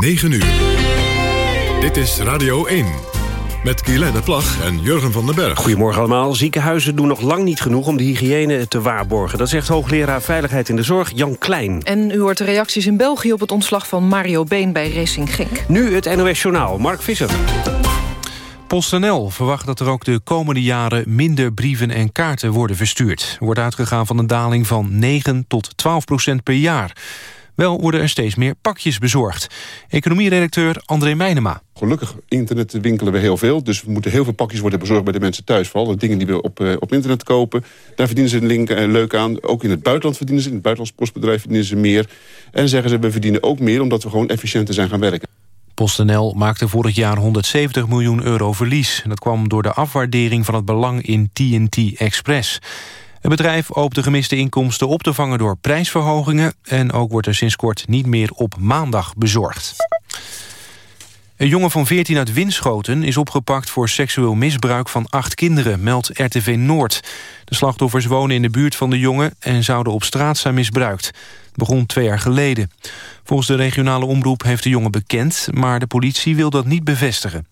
9 uur. Dit is Radio 1. Met Guylaine Plag en Jurgen van den Berg. Goedemorgen allemaal. Ziekenhuizen doen nog lang niet genoeg om de hygiëne te waarborgen. Dat zegt hoogleraar Veiligheid in de Zorg Jan Klein. En u hoort de reacties in België op het ontslag van Mario Been bij Racing Genk. Nu het NOS Journaal. Mark Visser. PostNL verwacht dat er ook de komende jaren minder brieven en kaarten worden verstuurd. Er wordt uitgegaan van een daling van 9 tot 12 procent per jaar. Wel worden er steeds meer pakjes bezorgd. Economieredacteur André Meijnema. Gelukkig internet winkelen we heel veel. Dus we moeten heel veel pakjes worden bezorgd bij de mensen thuis. Vooral de dingen die we op, uh, op internet kopen. Daar verdienen ze een link, uh, leuk aan. Ook in het buitenland verdienen ze. In het buitenlands postbedrijf verdienen ze meer. En zeggen ze, we verdienen ook meer omdat we gewoon efficiënter zijn gaan werken. PostNL maakte vorig jaar 170 miljoen euro verlies. Dat kwam door de afwaardering van het belang in TNT Express. Het bedrijf hoopt de gemiste inkomsten op te vangen door prijsverhogingen... en ook wordt er sinds kort niet meer op maandag bezorgd. Een jongen van 14 uit Winschoten is opgepakt voor seksueel misbruik van acht kinderen, meldt RTV Noord. De slachtoffers wonen in de buurt van de jongen en zouden op straat zijn misbruikt. Het begon twee jaar geleden. Volgens de regionale omroep heeft de jongen bekend, maar de politie wil dat niet bevestigen.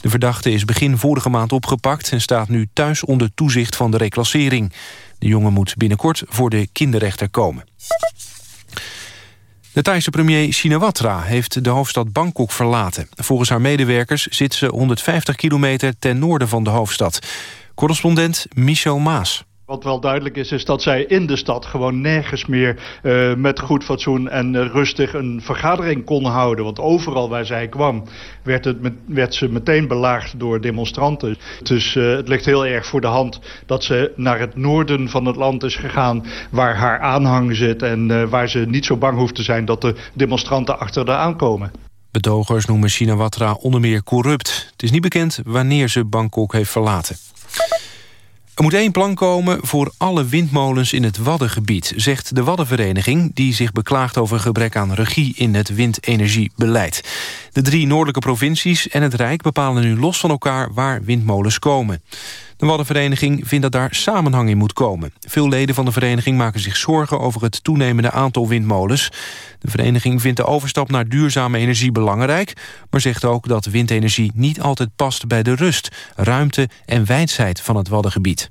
De verdachte is begin vorige maand opgepakt en staat nu thuis onder toezicht van de reclassering. De jongen moet binnenkort voor de kinderrechter komen. De Thaise premier Shinawatra heeft de hoofdstad Bangkok verlaten. Volgens haar medewerkers zit ze 150 kilometer ten noorden van de hoofdstad. Correspondent Michel Maas. Wat wel duidelijk is, is dat zij in de stad gewoon nergens meer uh, met goed fatsoen en uh, rustig een vergadering kon houden. Want overal waar zij kwam, werd, het met, werd ze meteen belaagd door demonstranten. Dus uh, het ligt heel erg voor de hand dat ze naar het noorden van het land is gegaan, waar haar aanhang zit en waar ze niet zo bang hoeft te zijn dat de demonstranten achter haar aankomen. Betogers noemen Shinawatra onder meer corrupt. Het is niet bekend wanneer ze Bangkok heeft verlaten. Er moet één plan komen voor alle windmolens in het Waddengebied... zegt de Waddenvereniging, die zich beklaagt over gebrek aan regie... in het windenergiebeleid. De drie noordelijke provincies en het Rijk bepalen nu los van elkaar... waar windmolens komen. De Waddenvereniging vindt dat daar samenhang in moet komen. Veel leden van de vereniging maken zich zorgen over het toenemende aantal windmolens. De vereniging vindt de overstap naar duurzame energie belangrijk... maar zegt ook dat windenergie niet altijd past bij de rust, ruimte en wijsheid van het Waddengebied.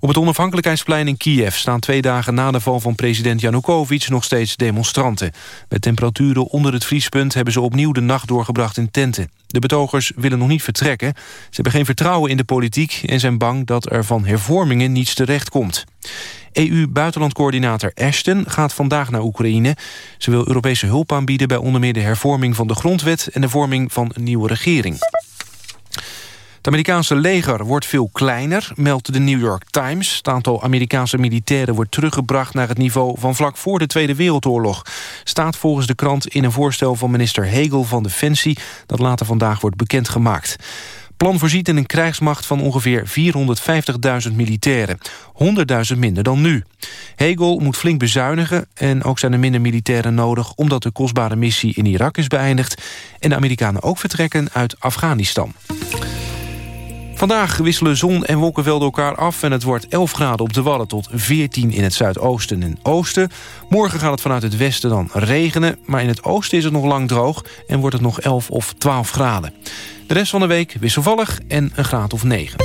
Op het onafhankelijkheidsplein in Kiev staan twee dagen na de val van president Janukovic nog steeds demonstranten. Met temperaturen onder het vriespunt hebben ze opnieuw de nacht doorgebracht in tenten. De betogers willen nog niet vertrekken. Ze hebben geen vertrouwen in de politiek en zijn bang dat er van hervormingen niets terecht komt. EU-buitenlandcoördinator Ashton gaat vandaag naar Oekraïne. Ze wil Europese hulp aanbieden bij onder meer de hervorming van de grondwet en de vorming van een nieuwe regering. Amerikaanse leger wordt veel kleiner, meldt de New York Times. Het aantal Amerikaanse militairen wordt teruggebracht naar het niveau van vlak voor de Tweede Wereldoorlog. Staat volgens de krant in een voorstel van minister Hegel van Defensie dat later vandaag wordt bekendgemaakt. Plan voorziet in een krijgsmacht van ongeveer 450.000 militairen. 100.000 minder dan nu. Hegel moet flink bezuinigen en ook zijn er minder militairen nodig... omdat de kostbare missie in Irak is beëindigd... en de Amerikanen ook vertrekken uit Afghanistan. Vandaag wisselen zon en wolkenvelden elkaar af... en het wordt 11 graden op de Wadden tot 14 in het zuidoosten en oosten. Morgen gaat het vanuit het westen dan regenen... maar in het oosten is het nog lang droog en wordt het nog 11 of 12 graden. De rest van de week wisselvallig en een graad of 9.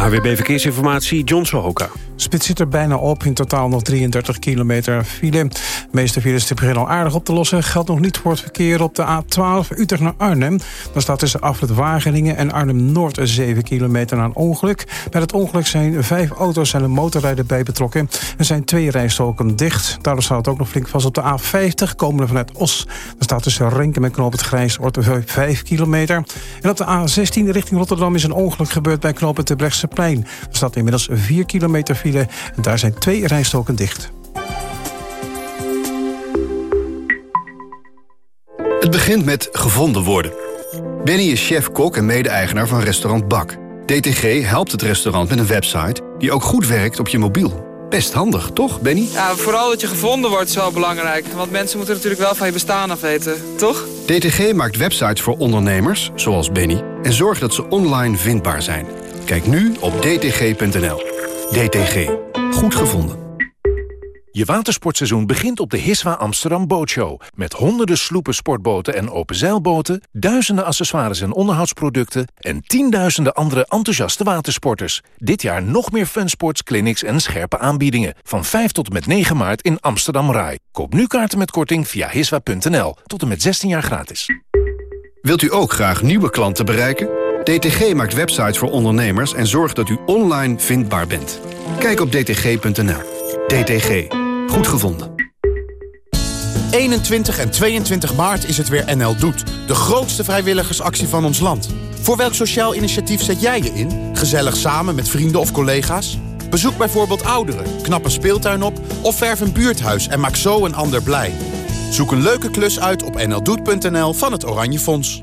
AWB Verkeersinformatie, John Sohoka. Spits zit er bijna op. In totaal nog 33 kilometer file. De meeste files beginnen al aardig op te lossen. Geldt nog niet voor het verkeer op de A12 Utrecht naar Arnhem. Dan staat tussen Afrit Wageningen en Arnhem-Noord 7 kilometer na een ongeluk. Bij het ongeluk zijn vijf auto's en een motorrijder bij betrokken. Er zijn twee rijstroken dicht. Daardoor staat het ook nog flink vast op de A50. Komende vanuit Os. Dan staat tussen Renken en Knoop het Grijsoord 5 kilometer. En op de A16 richting Rotterdam is een ongeluk gebeurd bij Knoop het Plein. Er staat inmiddels 4 kilometer file en daar zijn twee rijstoken dicht. Het begint met gevonden worden. Benny is chef-kok en mede-eigenaar van restaurant Bak. DTG helpt het restaurant met een website die ook goed werkt op je mobiel. Best handig, toch, Benny? Ja, vooral dat je gevonden wordt is wel belangrijk. Want mensen moeten natuurlijk wel van je bestaan af weten, toch? DTG maakt websites voor ondernemers, zoals Benny... en zorgt dat ze online vindbaar zijn. Kijk nu op dtg.nl. DTG. Goed gevonden. Je watersportseizoen begint op de Hiswa Amsterdam Bootshow. Met honderden sloepen, sportboten en openzeilboten... duizenden accessoires en onderhoudsproducten... en tienduizenden andere enthousiaste watersporters. Dit jaar nog meer funsports, clinics en scherpe aanbiedingen. Van 5 tot en met 9 maart in Amsterdam Rai. Koop nu kaarten met korting via hiswa.nl. Tot en met 16 jaar gratis. Wilt u ook graag nieuwe klanten bereiken? DTG maakt websites voor ondernemers en zorgt dat u online vindbaar bent. Kijk op dtg.nl. DTG. Goed gevonden. 21 en 22 maart is het weer NL Doet. De grootste vrijwilligersactie van ons land. Voor welk sociaal initiatief zet jij je in? Gezellig samen met vrienden of collega's? Bezoek bijvoorbeeld ouderen, knap een speeltuin op... of verf een buurthuis en maak zo een ander blij. Zoek een leuke klus uit op nldoet.nl van het Oranje Fonds.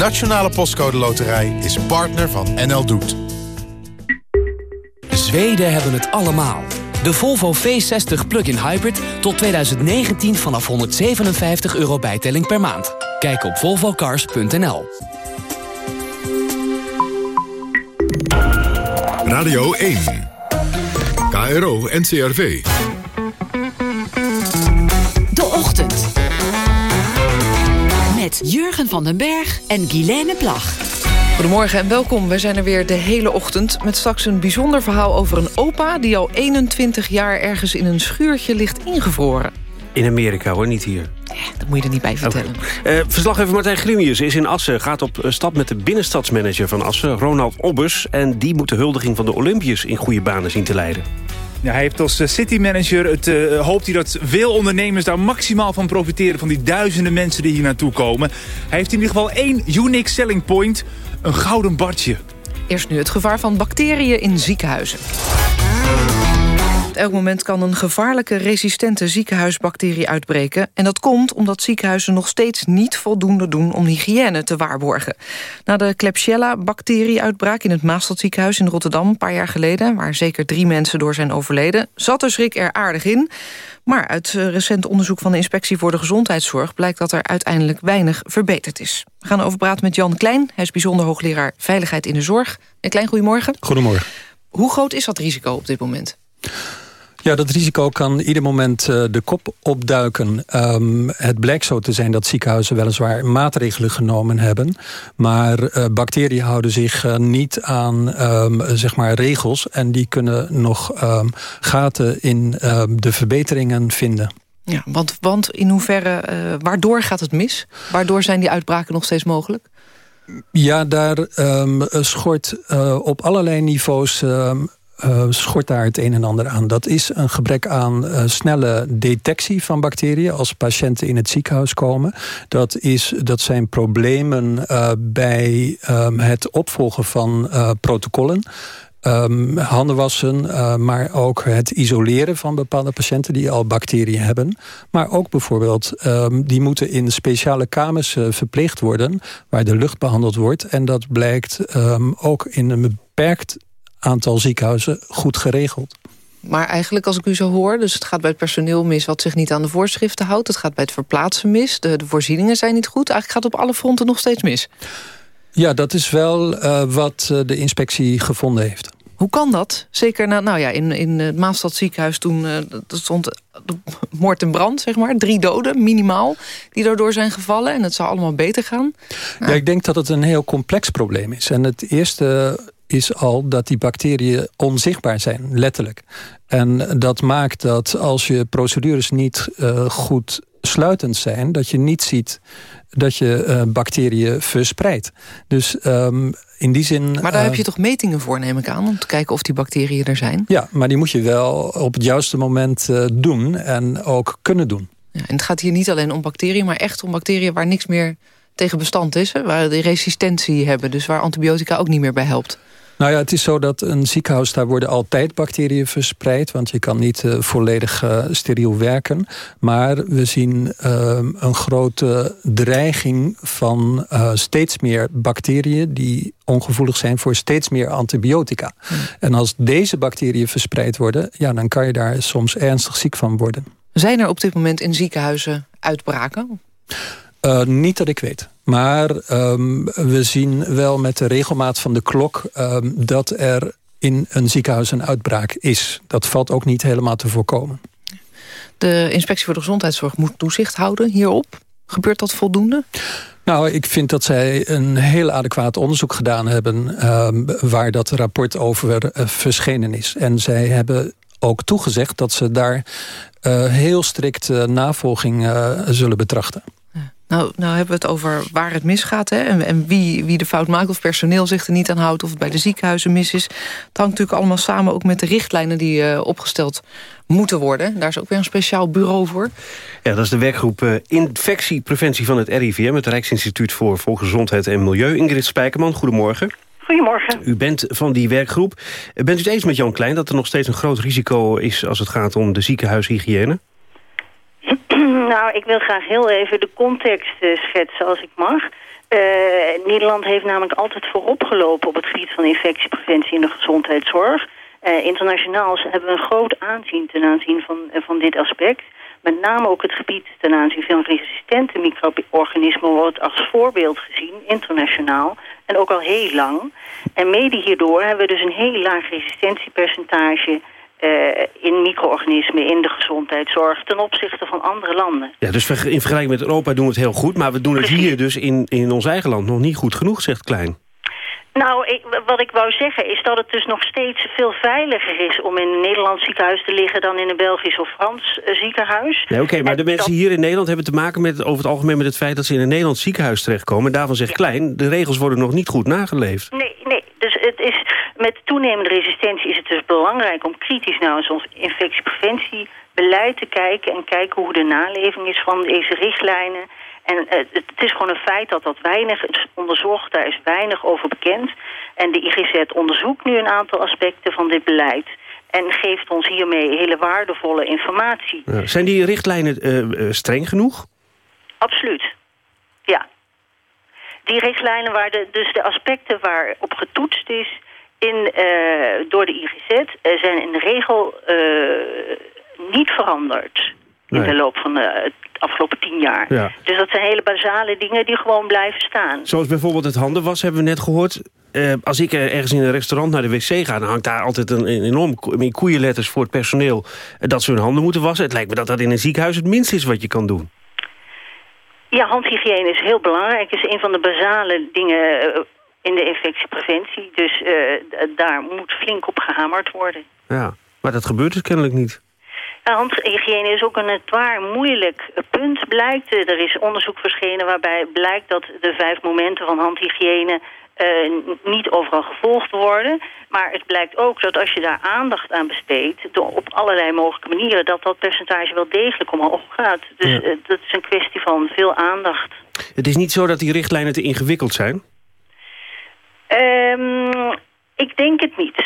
Nationale Postcode Loterij is partner van NL Doet. Zweden hebben het allemaal. De Volvo V60 Plug-in Hybrid tot 2019 vanaf 157 euro bijtelling per maand. Kijk op volvocars.nl. Radio 1. KRO NCRV. Jurgen van den Berg en Guilaine Plag. Goedemorgen en welkom. Wij zijn er weer de hele ochtend... met straks een bijzonder verhaal over een opa... die al 21 jaar ergens in een schuurtje ligt ingevroren. In Amerika hoor, niet hier. Dat moet je er niet bij vertellen. Okay. Uh, verslaggever Martijn Grimius is in Assen. Gaat op stap met de binnenstadsmanager van Assen, Ronald Obbers. En die moet de huldiging van de Olympiërs in goede banen zien te leiden. Ja, hij heeft als citymanager het, uh, hoopt hij dat veel ondernemers daar maximaal van profiteren... van die duizenden mensen die hier naartoe komen. Hij heeft in ieder geval één unique selling point, een gouden bartje. Eerst nu het gevaar van bacteriën in ziekenhuizen. Elk moment kan een gevaarlijke resistente ziekenhuisbacterie uitbreken. En dat komt omdat ziekenhuizen nog steeds niet voldoende doen om hygiëne te waarborgen. Na de Klebsiella-bacterie-uitbraak in het Maastadziekenhuis in Rotterdam... een paar jaar geleden, waar zeker drie mensen door zijn overleden... zat de schrik er aardig in. Maar uit recent onderzoek van de Inspectie voor de Gezondheidszorg... blijkt dat er uiteindelijk weinig verbeterd is. We gaan over praten met Jan Klein. Hij is bijzonder hoogleraar Veiligheid in de Zorg. En Klein, goedemorgen. Goedemorgen. Hoe groot is dat risico op dit moment? Ja, dat risico kan ieder moment uh, de kop opduiken. Um, het blijkt zo te zijn dat ziekenhuizen weliswaar maatregelen genomen hebben. Maar uh, bacteriën houden zich uh, niet aan um, zeg maar regels. En die kunnen nog um, gaten in de verbeteringen vinden. Ja, want, want in hoeverre, waardoor gaat het mis? Waardoor zijn die uitbraken nog steeds mogelijk? Ja, daar schort op allerlei niveaus uh, schort daar het een en ander aan. Dat is een gebrek aan uh, snelle detectie van bacteriën... als patiënten in het ziekenhuis komen. Dat, is, dat zijn problemen uh, bij um, het opvolgen van protocollen... Um, handen wassen, maar ook het isoleren van bepaalde patiënten die al bacteriën hebben. Maar ook bijvoorbeeld, um, die moeten in speciale kamers uh, verpleegd worden, waar de lucht behandeld wordt. En dat blijkt ook in een beperkt aantal ziekenhuizen goed geregeld. Maar eigenlijk als ik u zo hoor, dus het gaat bij het personeel mis... wat zich niet aan de voorschriften houdt. Het gaat bij het verplaatsen mis. De, de voorzieningen zijn niet goed. Eigenlijk gaat het op alle fronten nog steeds mis. Ja, dat is wel uh, wat uh, de inspectie gevonden heeft. Hoe kan dat? Zeker na, nou ja, in, in het Maastad ziekenhuis toen uh, stond moord en brand, zeg maar. Drie doden, minimaal, die daardoor zijn gevallen. En het zou allemaal beter gaan. Ja, ja ik denk dat het een heel complex probleem is. En het eerste is al dat die bacteriën onzichtbaar zijn, letterlijk. En dat maakt dat als je procedures niet uh, goed sluitend zijn... dat je niet ziet dat je uh, bacteriën verspreidt. Dus um, in die zin... Maar daar uh, heb je toch metingen voor, neem ik aan... om te kijken of die bacteriën er zijn? Ja, maar die moet je wel op het juiste moment doen... en ook kunnen doen. Ja, en het gaat hier niet alleen om bacteriën... maar echt om bacteriën waar niks meer tegen bestand is. Hè? Waar die resistentie hebben, dus waar antibiotica ook niet meer bij helpt. Nou ja, het is zo dat een ziekenhuis, daar worden altijd bacteriën verspreid. Want je kan niet uh, volledig uh, steriel werken. Maar we zien uh, een grote dreiging van steeds meer bacteriën... die ongevoelig zijn voor steeds meer antibiotica. Hmm. En als deze bacteriën verspreid worden... Ja, dan kan je daar soms ernstig ziek van worden. Zijn er op dit moment in ziekenhuizen uitbraken? Uh, niet dat ik weet. Maar um, we zien wel met de regelmaat van de klok... Um, dat er in een ziekenhuis een uitbraak is. Dat valt ook niet helemaal te voorkomen. De Inspectie voor de Gezondheidszorg moet toezicht houden hierop. Gebeurt dat voldoende? Nou, ik vind dat zij een heel adequaat onderzoek gedaan hebben... Um, waar dat rapport over uh, verschenen is. En zij hebben ook toegezegd dat ze daar uh, heel strikt navolging zullen betrachten. Nou, nou hebben we het over waar het misgaat. Hè? En, en wie, wie de fout maakt, of personeel zich er niet aan houdt... of het bij de ziekenhuizen mis is. Het hangt natuurlijk allemaal samen ook met de richtlijnen... die uh, opgesteld moeten worden. Daar is ook weer een speciaal bureau voor. Ja, dat is de werkgroep uh, Infectiepreventie van het RIVM... het Rijksinstituut voor Volksgezondheid en Milieu. Ingrid Spijkerman, goedemorgen. Goedemorgen. U bent van die werkgroep. Bent u het eens met Jan Klein dat er nog steeds een groot risico is... als het gaat om de ziekenhuishygiëne? Nou, ik wil graag heel even de context uh, schetsen als ik mag. Uh, Nederland heeft namelijk altijd voorop gelopen op het gebied van infectiepreventie in de gezondheidszorg. Uh, internationaal hebben we een groot aanzien ten aanzien van, van dit aspect. Met name ook het gebied ten aanzien van resistente micro-organismen wordt als voorbeeld gezien, internationaal. En ook al heel lang. En mede hierdoor hebben we dus een heel laag resistentiepercentage uh, in micro-organismen in de gezondheidszorg ten opzichte van andere landen. Ja, dus in vergelijking met Europa doen we het heel goed... maar we doen het Precies. hier dus in, in ons eigen land nog niet goed genoeg, zegt Klein. Nou, ik, wat ik wou zeggen is dat het dus nog steeds veel veiliger is... om in een Nederlands ziekenhuis te liggen dan in een Belgisch of Frans uh, ziekenhuis. Nee, Oké, okay, maar en de mensen dat... hier in Nederland hebben te maken met over het algemeen met het feit... dat ze in een Nederlands ziekenhuis terechtkomen. Daarvan zegt ja. Klein, de regels worden nog niet goed nageleefd. Nee, nee, met toenemende resistentie is het dus belangrijk om kritisch naar ons infectiepreventiebeleid te kijken... en kijken hoe de naleving is van deze richtlijnen. En uh, het is gewoon een feit dat dat weinig is onderzocht, daar is weinig over bekend. En de IGZ onderzoekt nu een aantal aspecten van dit beleid... en geeft ons hiermee hele waardevolle informatie. Zijn die richtlijnen uh, uh, streng genoeg? Absoluut, ja. Die richtlijnen waar de, dus de aspecten waarop getoetst is in, uh, door de IGZ uh, zijn in de regel uh, niet veranderd nee. in de loop van de, het afgelopen tien jaar. Ja. Dus dat zijn hele basale dingen die gewoon blijven staan. Zoals bijvoorbeeld het handenwas hebben we net gehoord. als ik ergens in een restaurant naar de wc ga... dan hangt daar altijd een, een enorm in koeienletters voor het personeel... dat ze hun handen moeten wassen. Het lijkt me dat dat in een ziekenhuis het minste is wat je kan doen. Ja, handhygiëne is heel belangrijk. Het is een van de basale dingen in de infectiepreventie. Dus uh, daar moet flink op gehamerd worden. Ja, maar dat gebeurt dus kennelijk niet. Ja, handhygiëne is ook een zwaar moeilijk punt, blijkt. Er is onderzoek verschenen waarbij blijkt dat de vijf momenten van handhygiëne... Uh, niet overal gevolgd worden. Maar het blijkt ook dat als je daar aandacht aan besteedt... op allerlei mogelijke manieren... dat dat percentage wel degelijk omhoog gaat. Dus ja. uh, dat is een kwestie van veel aandacht. Het is niet zo dat die richtlijnen te ingewikkeld zijn? Um, ik denk het niet.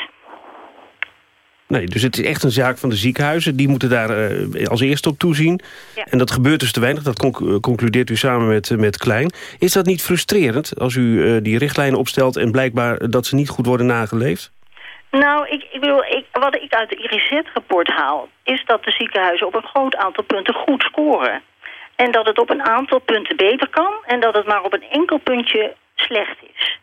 Nee, dus het is echt een zaak van de ziekenhuizen. Die moeten daar uh, als eerste op toezien. Ja. En dat gebeurt dus te weinig. Dat conc concludeert u samen met, uh, met Klein. Is dat niet frustrerend als u uh, die richtlijnen opstelt... en blijkbaar dat ze niet goed worden nageleefd? Nou, ik, ik bedoel, ik, wat ik uit de IGZ-rapport haal... is dat de ziekenhuizen op een groot aantal punten goed scoren. En dat het op een aantal punten beter kan... en dat het maar op een enkel puntje slecht is.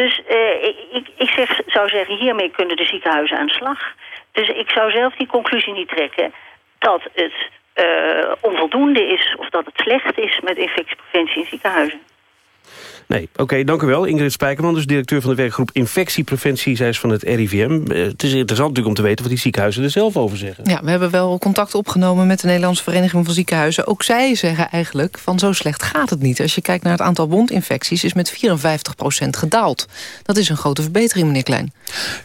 Dus uh, ik, ik zeg, zou zeggen, hiermee kunnen de ziekenhuizen aan de slag. Dus ik zou zelf die conclusie niet trekken dat het uh, onvoldoende is of dat het slecht is met infectiepreventie in ziekenhuizen. Nee, oké, okay, dank u wel. Ingrid Spijkerman, dus directeur van de werkgroep Infectiepreventie, zij is van het RIVM. Uh, het is interessant natuurlijk om te weten wat die ziekenhuizen er zelf over zeggen. Ja, we hebben wel contact opgenomen met de Nederlandse Vereniging van Ziekenhuizen. Ook zij zeggen eigenlijk van zo slecht gaat het niet. Als je kijkt naar het aantal wondinfecties is met 54% gedaald. Dat is een grote verbetering, meneer Klein.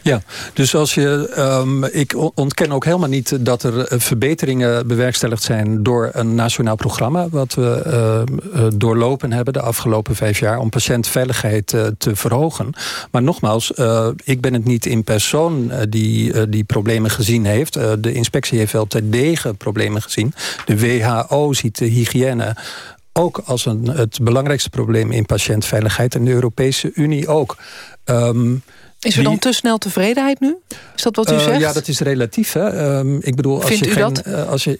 Ja, dus als je, um, ik ontken ook helemaal niet dat er verbeteringen bewerkstelligd zijn door een nationaal programma wat we uh, doorlopen hebben de afgelopen vijf jaar om patiëntveiligheid te verhogen. Maar nogmaals, ik ben het niet in persoon die die problemen gezien heeft. de inspectie heeft wel degen problemen gezien. De WHO ziet de hygiëne ook als een, het belangrijkste probleem in patiëntveiligheid. En de Europese Unie ook. Um, is er dan te snel tevredenheid nu? Is dat wat u uh, zegt? Ja, dat is relatief. Hè? Um, ik bedoel, als Vindt je u geen, dat? Uh, als je,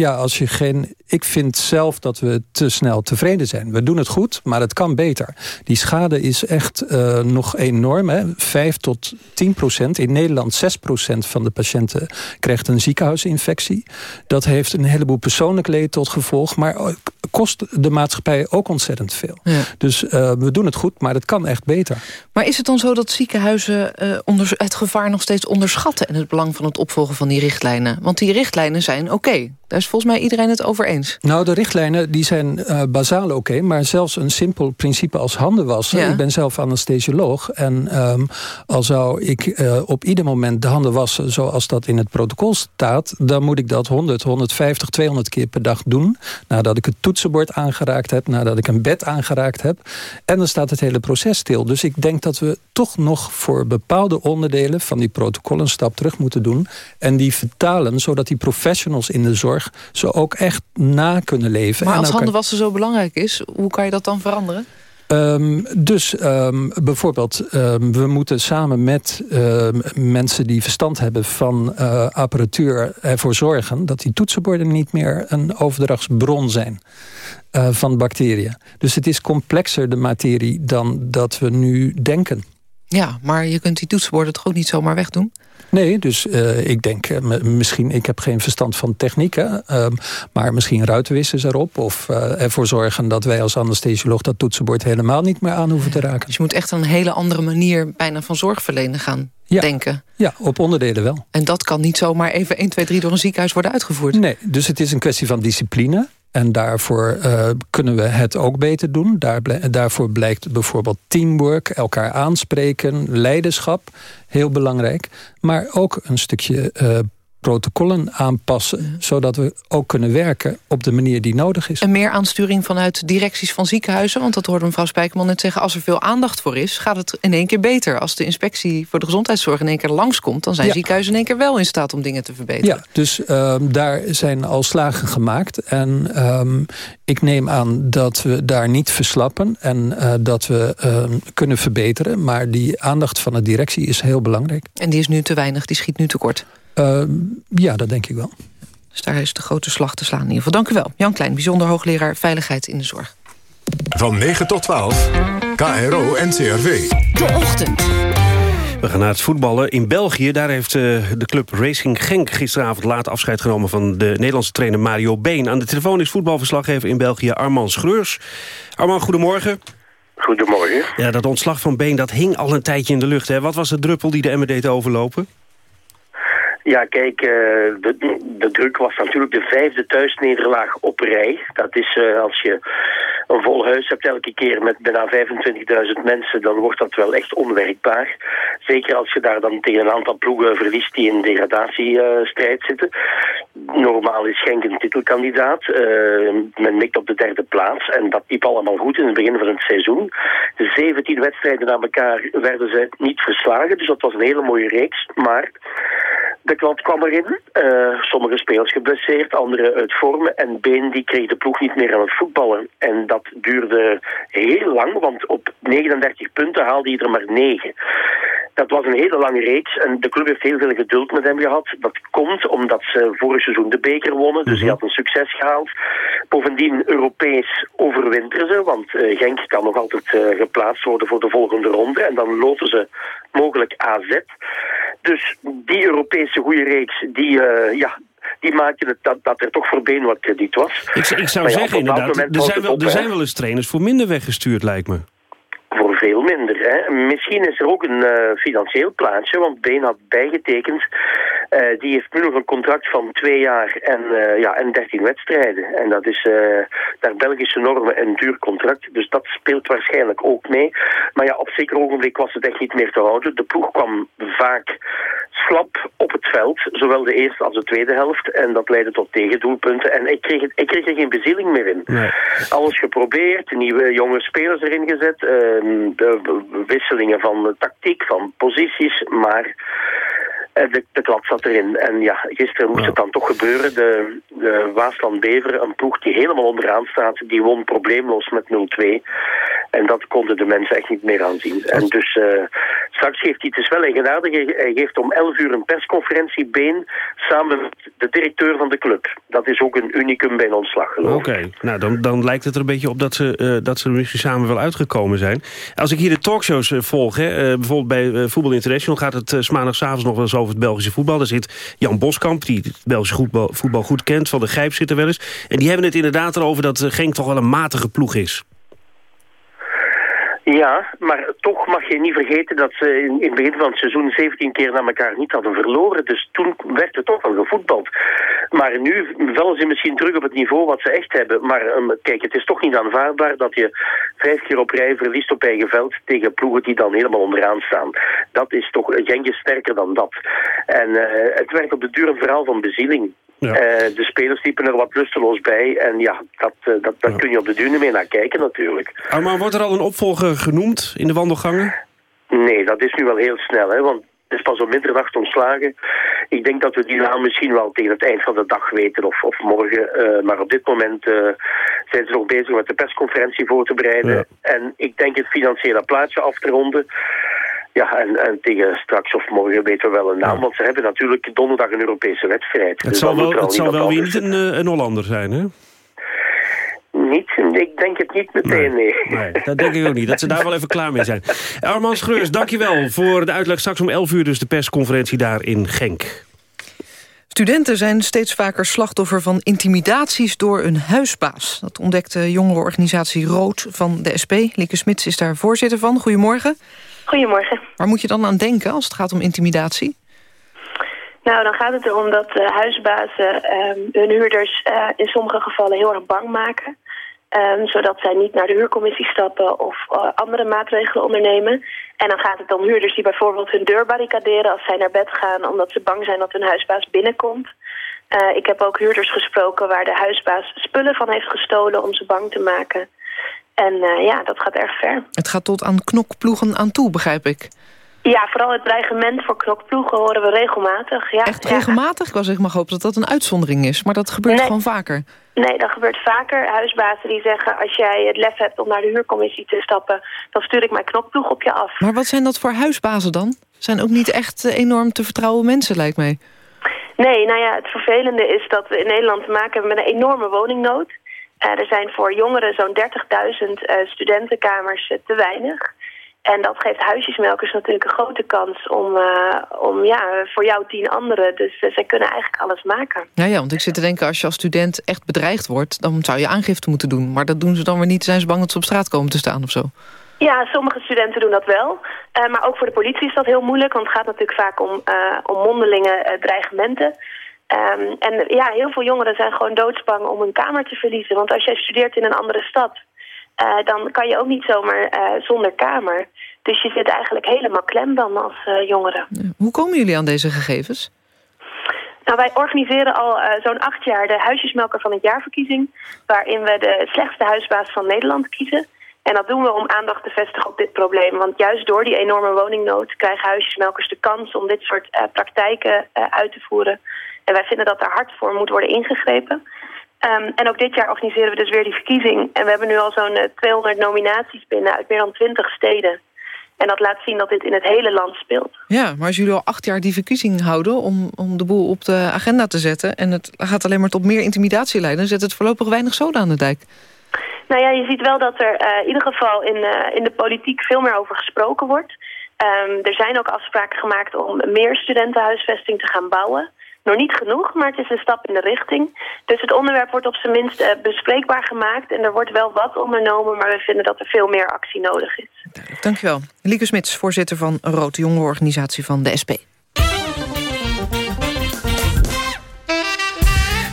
ja, als je geen. Ik vind zelf dat we te snel tevreden zijn. We doen het goed, maar het kan beter. Die schade is echt uh, nog enorm. Hè? 5 tot 10 procent. In Nederland 6 procent van de patiënten krijgt een ziekenhuisinfectie. Dat heeft een heleboel persoonlijk leed tot gevolg. Maar kost de maatschappij ook ontzettend veel. Ja. Dus uh, we doen het goed, maar het kan echt beter. Maar is het dan zo dat ziekenhuizen uh, onder, het gevaar nog steeds onderschatten... en het belang van het opvolgen van die richtlijnen? Want die richtlijnen zijn oké. Okay. Daar is volgens mij iedereen het over eens. Nou, de richtlijnen die zijn uh, bazaal oké... Okay, maar zelfs een simpel principe als handen wassen... Ja. ik ben zelf anesthesioloog... en um, al zou ik op ieder moment de handen wassen... zoals dat in het protocol staat... dan moet ik dat 100, 150, 200 keer per dag doen... nadat ik het toetsenbord aangeraakt heb... nadat ik een bed aangeraakt heb. En dan staat het hele proces stil. Dus ik denk dat we toch nog voor bepaalde onderdelen... van die protocol een stap terug moeten doen... en die vertalen, zodat die professionals in de zorg... ze ook echt na kunnen leven. Maar en als handenwassen zo belangrijk is... hoe kan je dat dan veranderen? Um, dus um, bijvoorbeeld, um, we moeten samen met mensen die verstand hebben van uh, apparatuur ervoor zorgen dat die toetsenborden niet meer een overdrachtsbron zijn uh, van bacteriën. Dus het is complexer de materie dan dat we nu denken. Ja, maar je kunt die toetsenborden toch ook niet zomaar wegdoen? Nee, dus uh, ik denk, uh, misschien, ik heb geen verstand van techniek, hè, uh, maar misschien ruitenwissers erop of uh, ervoor zorgen dat wij als anesthesioloog dat toetsenbord helemaal niet meer aan hoeven te raken. Dus je moet echt een hele andere manier bijna van zorg verlenen gaan ja. denken. Ja, op onderdelen wel. En dat kan niet zomaar even 1, 2, 3 door een ziekenhuis worden uitgevoerd? Nee, dus het is een kwestie van discipline. En daarvoor uh, kunnen we het ook beter doen. Daar daarvoor blijkt bijvoorbeeld teamwork, elkaar aanspreken, leiderschap, heel belangrijk. Maar ook een stukje uh, protocollen aanpassen... Zodat we ook kunnen werken op de manier die nodig is. En meer aansturing vanuit directies van ziekenhuizen? Want dat hoorde mevrouw Spijkerman net zeggen... als er veel aandacht voor is, gaat het in één keer beter. Als de inspectie voor de gezondheidszorg in één keer langskomt... dan zijn ja. ziekenhuizen in één keer wel in staat om dingen te verbeteren. Ja, dus um, daar zijn al slagen gemaakt. En um, ik neem aan dat we daar niet verslappen... en uh, dat we uh, kunnen verbeteren. Maar die aandacht van de directie is heel belangrijk. En die is nu te weinig, die schiet nu tekort. Uh, ja, dat denk ik wel. Dus daar is de grote slag te slaan in ieder geval. Dank u wel. Jan Klein, bijzonder hoogleraar Veiligheid in de Zorg. Van 9 tot 12, KRO NCRV. De Ochtend. We gaan naar het voetballen in België. Daar heeft uh, de club Racing Genk gisteravond laat afscheid genomen... van de Nederlandse trainer Mario Been. Aan de telefoon is voetbalverslaggever in België Armand Schreurs. Armand, goedemorgen. Goedemorgen. Ja, dat ontslag van Been dat hing al een tijdje in de lucht. Hè? Wat was de druppel die de emmer deed overlopen? Ja, kijk, uh, de, de druk was natuurlijk de vijfde thuisnederlaag op rij. Dat is uh, als je een vol huis hebt elke keer met bijna 25.000 mensen, dan wordt dat wel echt onwerkbaar. Zeker als je daar dan tegen een aantal ploegen verliest die in degradatiestrijd zitten. Normaal is Genk een titelkandidaat. men mikt op de derde plaats en dat liep allemaal goed in het begin van het seizoen. De 17 wedstrijden aan elkaar werden ze niet verslagen, dus dat was een hele mooie reeks. Maar de klap kwam erin. Uh, sommige spelers geblesseerd, andere uit vormen. En Been die kreeg de ploeg niet meer aan het voetballen. En dat duurde heel lang, want op 39 punten haalde hij er maar 9. Dat was een hele lange reeks en de club heeft heel veel geduld met hem gehad. Dat komt omdat ze vorig seizoen de beker wonnen, dus hij had een succes gehaald. Bovendien Europees overwinteren ze, want uh, Genk kan nog altijd uh, geplaatst worden voor de volgende ronde. En dan loten ze mogelijk AZ. Dus die Europese goede reeks, die, uh, ja, die maakte het dat, dat er toch voor Been wat krediet was. Ik, ik zou ja, zeggen inderdaad, er zijn, wel, op, er zijn wel eens trainers voor minder weggestuurd lijkt me. Voor veel minder. Hè. Misschien is er ook een uh, financieel plaatje, want Been had bijgetekend. Uh, die heeft nu nog een contract van twee jaar en, uh, ja, en 13 wedstrijden. En dat is naar Belgische normen een duur contract. Dus dat speelt waarschijnlijk ook mee. Maar ja, op zeker ogenblik was het echt niet meer te houden. De ploeg kwam vaak slap op het veld, zowel de eerste als de tweede helft. En dat leidde tot tegendoelpunten. En ik kreeg, ik kreeg er geen bezieling meer in. Nee. Alles geprobeerd, nieuwe jonge spelers erin gezet, ehm, de wisselingen van tactiek, van posities, maar de, de klap zat erin. En ja, gisteren moest het dan toch gebeuren. De, de Waasland Beveren, een ploeg die helemaal onderaan staat, die won probleemloos met 0-2. En dat konden de mensen echt niet meer aanzien. En dus uh, straks geeft hij het is wel eigenaardig. Hij geeft om 11 uur een persconferentie been samen met de directeur van de club. Dat is ook een unicum bij een ontslag geloof Oké, nou dan, dan lijkt het er een beetje op dat ze, uh, dat ze er misschien samen wel uitgekomen zijn. Als ik hier de talkshows uh, volg, hè, bijvoorbeeld bij Voetbal International gaat het uh, maandagavond nog wel eens over het Belgische voetbal. Daar zit Jan Boskamp, die het Belgische voetbal, goed kent, van de Grijp zit er wel eens. En die hebben het inderdaad erover dat Genk toch wel een matige ploeg is. Ja, maar toch mag je niet vergeten dat ze in, het begin van het seizoen 17 keer naar elkaar niet hadden verloren. Dus toen werd er toch wel gevoetbald. Maar nu vallen ze misschien terug op het niveau wat ze echt hebben. Maar um, kijk, het is toch niet aanvaardbaar dat je vijf keer op rij verliest op eigen veld tegen ploegen die dan helemaal onderaan staan. Dat is toch, Genk is sterker dan dat. En uh, het werd op de duur een verhaal van bezieling. Ja. Uh, de spelers liepen er wat lusteloos bij. En ja, dat, uh, dat, daar ja. kun je op de duur mee naar kijken natuurlijk. Ah, maar wordt er al een opvolger genoemd in de wandelgangen? Nee, dat is nu wel heel snel. Hè, want het is pas om middernacht ontslagen. Ik denk dat we die naam misschien wel tegen het eind van de dag weten of, of morgen. Uh, maar op dit moment zijn ze nog bezig met de persconferentie voor te bereiden. Ja. En ik denk het financiële plaatje af te ronden. Ja, en, en tegen straks of morgen weten we wel een naam. Ja. Want ze hebben natuurlijk donderdag een Europese wedstrijd. Het dus zal wel, het zal wel weer niet een, een Hollander zijn, hè? Niet, ik denk het niet meteen, nee. nee. nee. dat denk ik ook niet. Dat ze daar wel even klaar mee zijn. Armand Schreurs, dankjewel voor de uitleg. Straks om 11 uur dus de persconferentie daar in Genk. Studenten zijn steeds vaker slachtoffer van intimidaties door een huisbaas. Dat ontdekte jongerenorganisatie Rood van de SP. Lieke Smits is daar voorzitter van. Goedemorgen. Goedemorgen. Waar moet je dan aan denken als het gaat om intimidatie? Nou, dan gaat het erom dat uh, huisbazen uh, hun huurders uh, in sommige gevallen heel erg bang maken. Um, zodat zij niet naar de huurcommissie stappen of uh, andere maatregelen ondernemen. En dan gaat het om huurders die bijvoorbeeld hun deur barricaderen als zij naar bed gaan... omdat ze bang zijn dat hun huisbaas binnenkomt. Ik heb ook huurders gesproken waar de huisbaas spullen van heeft gestolen om ze bang te maken. En uh, ja, dat gaat erg ver. Het gaat tot aan knokploegen aan toe, begrijp ik. Ja, vooral het dreigement voor knokploegen horen we regelmatig. Ja, Echt regelmatig? Ik was echt maar hopen dat dat een uitzondering is. Maar dat gebeurt nee. gewoon vaker. Nee, dat gebeurt vaker. Huisbazen die zeggen... als jij het lef hebt om naar de huurcommissie te stappen... dan stuur ik mijn knokploeg op je af. Maar wat zijn dat voor huisbazen dan? Zijn ook niet echt enorm te vertrouwen mensen, lijkt mij. Nee, nou ja, het vervelende is dat we in Nederland te maken hebben met een enorme woningnood. Uh, er zijn voor jongeren zo'n 30.000 uh, studentenkamers uh, te weinig. En dat geeft huisjesmelkers natuurlijk een grote kans om, uh, om ja, voor jou tien anderen. Dus uh, zij kunnen eigenlijk alles maken. Ja, ja, want ik zit te denken, als je als student echt bedreigd wordt... dan zou je aangifte moeten doen. Maar dat doen ze dan weer niet. Zijn ze bang dat ze op straat komen te staan of zo? Ja, sommige studenten doen dat wel. Uh, maar ook voor de politie is dat heel moeilijk. Want het gaat natuurlijk vaak om, om mondelinge dreigementen. Um, en ja, heel veel jongeren zijn gewoon doodsbang om een kamer te verliezen. Want als jij studeert in een andere stad... Uh, dan kan je ook niet zomaar uh, zonder kamer. Dus je zit eigenlijk helemaal klem dan als uh, jongere. Hoe komen jullie aan deze gegevens? Nou, wij organiseren al zo'n acht jaar de huisjesmelker van het jaarverkiezing... waarin we de slechtste huisbaas van Nederland kiezen. En dat doen we om aandacht te vestigen op dit probleem. Want juist door die enorme woningnood krijgen huisjesmelkers de kans... om dit soort praktijken uit te voeren. En wij vinden dat daar hard voor moet worden ingegrepen... Um, en ook dit jaar organiseren we dus weer die verkiezing. En we hebben nu al zo'n uh, 200 nominaties binnen uit meer dan 20 steden. En dat laat zien dat dit in het hele land speelt. Ja, maar als jullie al acht jaar die verkiezing houden... om, om de boel op de agenda te zetten... en het gaat alleen maar tot meer intimidatie leiden... zet het voorlopig weinig zoden aan de dijk. Nou ja, je ziet wel dat er uh, in ieder geval in, uh, in de politiek veel meer over gesproken wordt. Um, er zijn ook afspraken gemaakt om meer studentenhuisvesting te gaan bouwen... Nog niet genoeg, maar het is een stap in de richting. Dus het onderwerp wordt op zijn minst uh, bespreekbaar gemaakt. En er wordt wel wat ondernomen, maar we vinden dat er veel meer actie nodig is. Dankjewel. Lieke Smits, voorzitter van Rood Jongerenorganisatie van de SP.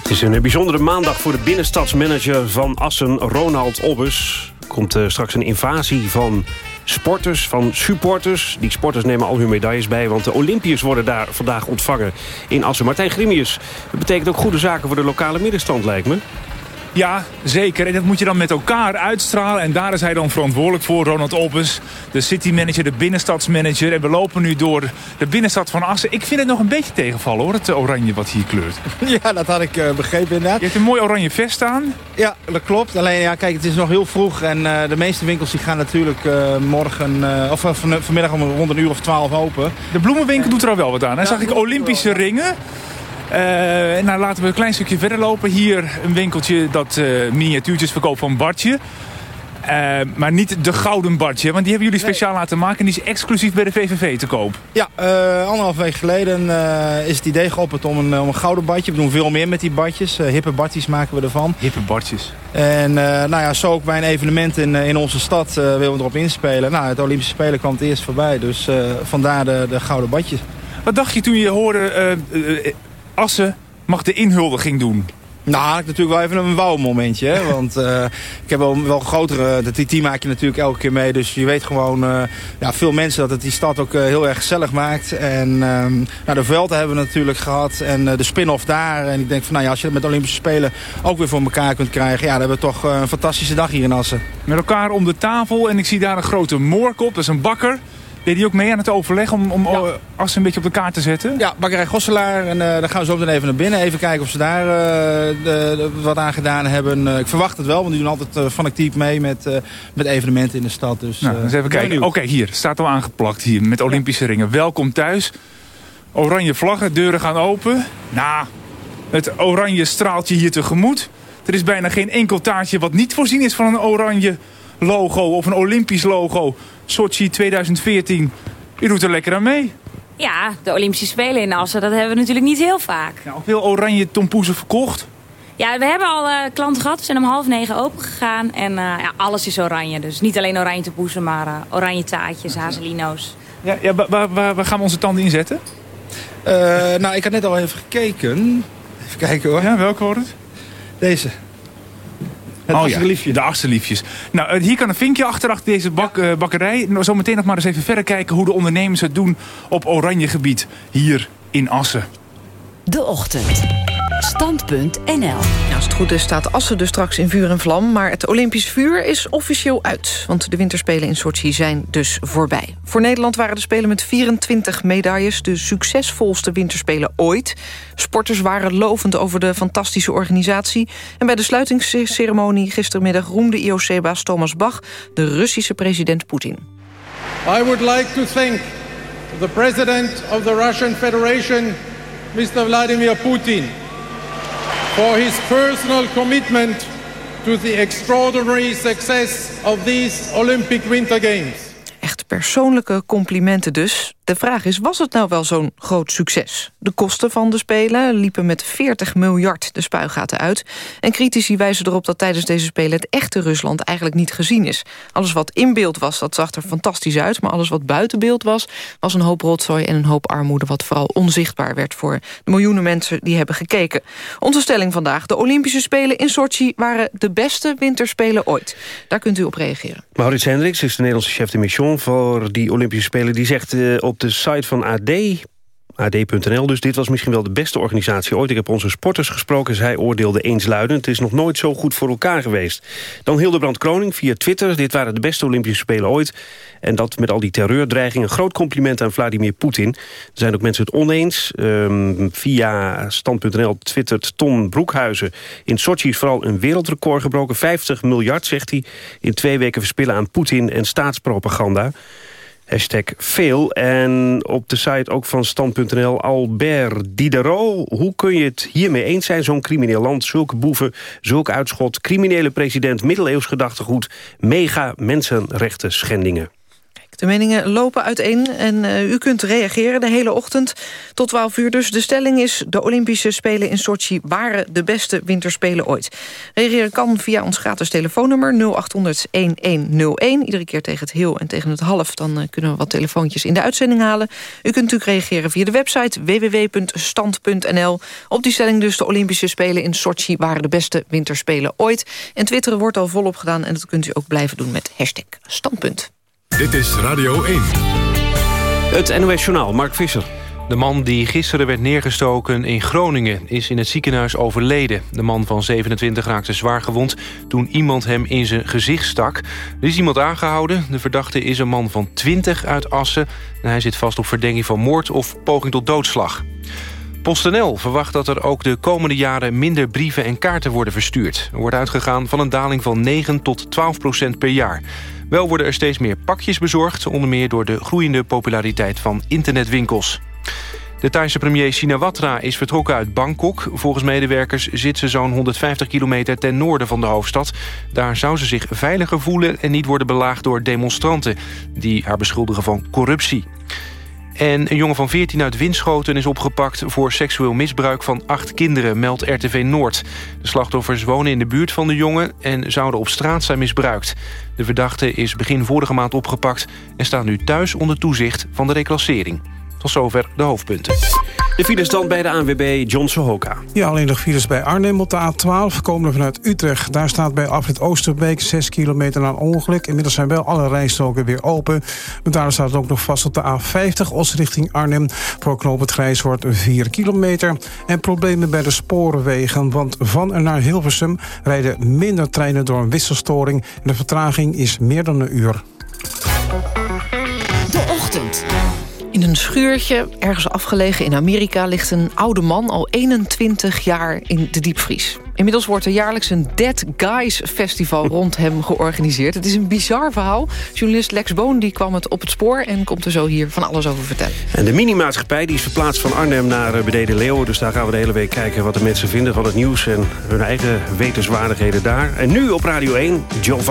Het is een bijzondere maandag voor de binnenstadsmanager van Assen, Ronald Obbes. Er komt uh, straks een invasie van sporters van supporters. Die sporters nemen al hun medailles bij... want de Olympiërs worden daar vandaag ontvangen in Assen. Martijn Grimius, dat betekent ook goede zaken voor de lokale middenstand, lijkt me. Ja, zeker. En dat moet je dan met elkaar uitstralen. En daar is hij dan verantwoordelijk voor, Ronald Olpens. De citymanager, de binnenstadsmanager. En we lopen nu door de binnenstad van Assen. Ik vind het nog een beetje tegenvallen hoor, het oranje wat hier kleurt. Ja, dat had ik uh, begrepen inderdaad. Je hebt een mooi oranje vest aan. Ja, dat klopt. Alleen ja, kijk, het is nog heel vroeg. En uh, de meeste winkels die gaan natuurlijk uh, morgen, of van, vanmiddag om rond een uur of twaalf open. De bloemenwinkel doet er al wel wat aan. Ja, zag ik Olympische ringen. Uh, nou, laten we een klein stukje verder lopen. Hier een winkeltje dat uh, miniatuurtjes verkoopt van Bartje. Uh, maar niet de gouden Bartje, want die hebben jullie speciaal nee. laten maken. En die is exclusief bij de VVV te koop. Ja, anderhalf week geleden is het idee geopperd om een, om een gouden Bartje. We doen veel meer met die Bartjes. hippe Bartjes maken we ervan. Hippe Bartjes. En nou ja, zo ook bij een evenement in, in onze stad willen we erop inspelen. Nou, het Olympische Spelen kwam het eerst voorbij. Dus vandaar de, de gouden Bartjes. Wat dacht je toen je hoorde Assen mag de inhuldiging doen. Nou, natuurlijk wel even een wauw momentje. Hè? Want uh, ik heb wel, wel grotere... De TT maak je natuurlijk elke keer mee. Dus je weet gewoon... Uh, ja, veel mensen dat het die stad ook uh, heel erg gezellig maakt. En um, nou, de velden hebben we natuurlijk gehad. En de spin-off daar. En ik denk van nou ja, als je het met de Olympische Spelen ook weer voor elkaar kunt krijgen. Ja, dan hebben we toch een fantastische dag hier in Assen. Met elkaar om de tafel. En ik zie daar een grote moorkop. Dat is een bakker. Deed hij ook mee aan het overleg om, om ja. Assen een beetje op de kaart te zetten? Ja, bakkerij Gosselaar. En uh, dan gaan we zo meteen even naar binnen. Even kijken of ze daar uh, de, wat aan gedaan hebben. Ik verwacht het wel, want die doen altijd fanatiek mee met, met evenementen in de stad. Dus, nou, eens even kijken. Oké, okay, hier. Staat al aangeplakt hier met Olympische ringen. Welkom thuis. Oranje vlaggen, deuren gaan open. Nou, het oranje straaltje hier tegemoet. Er is bijna geen enkel taartje wat niet voorzien is van een oranje logo of een Olympisch logo. Sochi 2014. U doet er lekker aan mee. Ja, de Olympische Spelen in Assen, dat hebben we natuurlijk niet heel vaak. Nou, veel oranje tompoezen verkocht? Ja, we hebben al uh, klanten gehad. We zijn om half negen open gegaan. En uh, ja, alles is oranje. Dus niet alleen oranje tompoezen, maar uh, oranje taartjes, hazelino's. Ja, ja waar, waar, waar, gaan we onze tanden inzetten? nou, ik had net al even gekeken. Even kijken hoor. Ja, welke wordt het? Deze. Het oh ja, liefje. de achterliefjes. Nou, eh, hier kan een vinkje achter, achter deze bak, uh, bakkerij. Nou, zometeen nog maar eens even verder kijken hoe de ondernemers het doen op oranje gebied hier in Assen. De Ochtend. Stand.nl als het goed is staat Assen dus straks in vuur en vlam... maar het Olympisch vuur is officieel uit. Want de winterspelen in Sochi zijn dus voorbij. Voor Nederland waren de Spelen met 24 medailles... de succesvolste winterspelen ooit. Sporters waren lovend over de fantastische organisatie. En bij de sluitingsceremonie gistermiddag roemde IOC-baas Thomas Bach... de Russische president Poetin. I would like to thank the president of the Russian Federation... Mr. Vladimir Putin for his personal commitment to the extraordinary success of these Olympic Winter Games. Echt persoonlijke complimenten dus. De vraag is, was het nou wel zo'n groot succes? De kosten van de Spelen liepen met 40 miljard de spuigaten uit. En critici wijzen erop dat tijdens deze Spelen... het echte Rusland eigenlijk niet gezien is. Alles wat in beeld was, dat zag er fantastisch uit... maar alles wat buiten beeld was, was een hoop rotzooi en een hoop armoede... wat vooral onzichtbaar werd voor de miljoenen mensen die hebben gekeken. Onze stelling vandaag, de Olympische Spelen in Sochi... waren de beste winterspelen ooit. Daar kunt u op reageren. Maurits Hendricks is de Nederlandse chef de mission... voor die Olympische Spelen. Die zegt uh, op de site van AD AD.nl. Dus dit was misschien wel de beste organisatie ooit. Ik heb onze sporters gesproken. Zij oordeelden eensluidend. Het is nog nooit zo goed voor elkaar geweest. Dan Hildebrand Kroning via Twitter. Dit waren de beste Olympische Spelen ooit. En dat met al die terreurdreigingen. Groot compliment aan Vladimir Poetin. Er zijn ook mensen het oneens. Um, via stand.nl twittert Tom Broekhuizen. In Sochi is vooral een wereldrecord gebroken. 50 miljard, zegt hij. In twee weken verspillen aan Poetin en staatspropaganda. Hashtag veel. En op de site ook van stand.nl Albert Diderot. Hoe kun je het hiermee eens zijn? Zo'n crimineel land, zulke boeven, zulk uitschot... criminele president, middeleeuws gedachtegoed... mega mensenrechten schendingen. De meningen lopen uiteen en uh, u kunt reageren de hele ochtend tot 12 uur. Dus de stelling is, de Olympische Spelen in Sochi waren de beste winterspelen ooit. Reageren kan via ons gratis telefoonnummer 0800-1101. Iedere keer tegen het heel en tegen het half. Dan uh, kunnen we wat telefoontjes in de uitzending halen. U kunt natuurlijk reageren via de website www.stand.nl. Op die stelling dus, de Olympische Spelen in Sochi waren de beste winterspelen ooit. En twitteren wordt al volop gedaan en dat kunt u ook blijven doen met hashtag standpunt. Dit is Radio 1. Het NOS Journaal, Mark Visser. De man die gisteren werd neergestoken in Groningen is in het ziekenhuis overleden. De man van 27 raakte zwaar gewond toen iemand hem in zijn gezicht stak. Er is iemand aangehouden. De verdachte is een man van 20 uit Assen. En hij zit vast op verdenking van moord of poging tot doodslag. PostNL verwacht dat er ook de komende jaren minder brieven en kaarten worden verstuurd. Er wordt uitgegaan van een daling van 9 tot 12 procent per jaar. Wel worden er steeds meer pakjes bezorgd... onder meer door de groeiende populariteit van internetwinkels. De Thaise premier Shinawatra is vertrokken uit Bangkok. Volgens medewerkers zit ze zo'n 150 kilometer ten noorden van de hoofdstad. Daar zou ze zich veiliger voelen en niet worden belaagd door demonstranten... die haar beschuldigen van corruptie. En een jongen van 14 uit Winschoten is opgepakt... voor seksueel misbruik van acht kinderen, meldt RTV Noord. De slachtoffers wonen in de buurt van de jongen... en zouden op straat zijn misbruikt. De verdachte is begin vorige maand opgepakt... en staat nu thuis onder toezicht van de reclassering. Tot zover de hoofdpunten. De files dan bij de ANWB John Sohoka. Ja, alleen nog files bij Arnhem op de A12 komen vanuit Utrecht. Daar staat bij afrit Oosterbeek 6 kilometer na een ongeluk. Inmiddels zijn wel alle rijstroken weer open. Maar daar staat het ook nog vast op de A50 Oost richting Arnhem. Voor knoop het Grijs wordt 4 kilometer. En problemen bij de sporenwegen, want van en naar Hilversum... rijden minder treinen door een wisselstoring. En de vertraging is meer dan een uur. De ochtend. In een schuurtje, ergens afgelegen in Amerika... ligt een oude man al 21 jaar in de diepvries. Inmiddels wordt er jaarlijks een Dead Guys Festival rond hem georganiseerd. Het is een bizar verhaal. Journalist Lex Boon die kwam het op het spoor... en komt er zo hier van alles over vertellen. En de minimaatschappij die is verplaatst van Arnhem naar eh, Beneden Leeuwen. Dus daar gaan we de hele week kijken wat de mensen vinden van het nieuws... en hun eigen wetenswaardigheden daar. En nu op Radio 1, Joe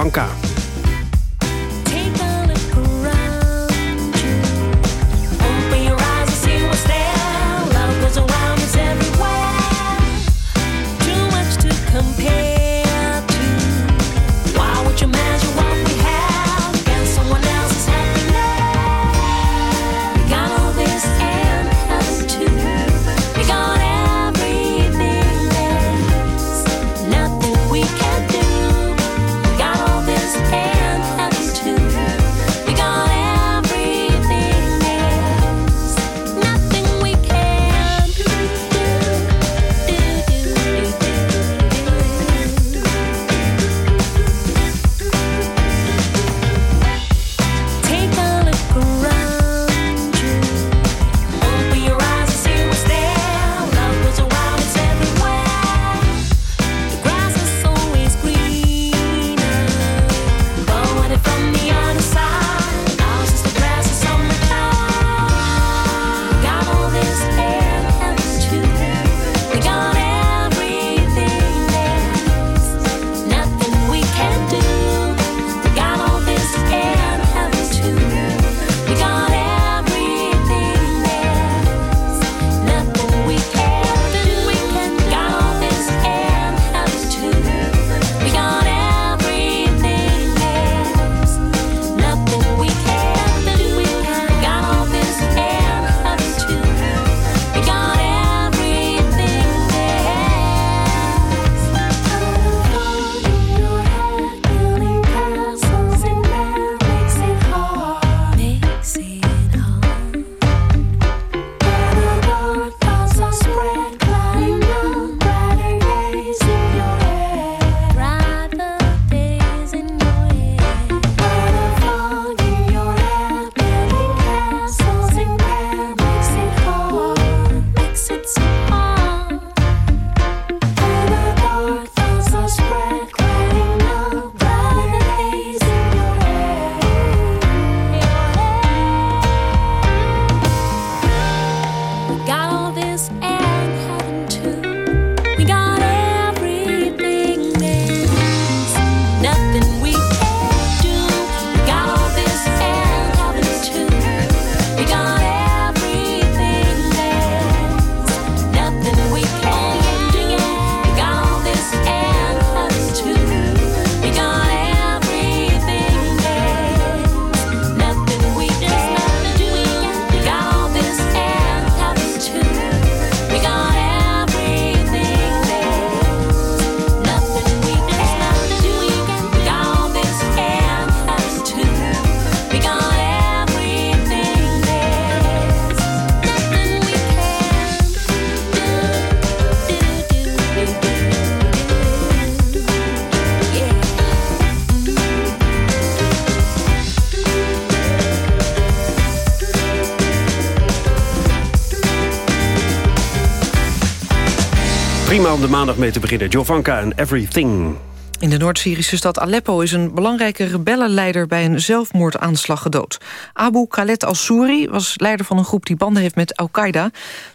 om de maandag mee te beginnen. Jovanka en Everything. In de Noord-Syrische stad Aleppo is een belangrijke rebellenleider bij een zelfmoordaanslag gedood. Abu Khaled al-Souri was leider van een groep die banden heeft met Al-Qaeda.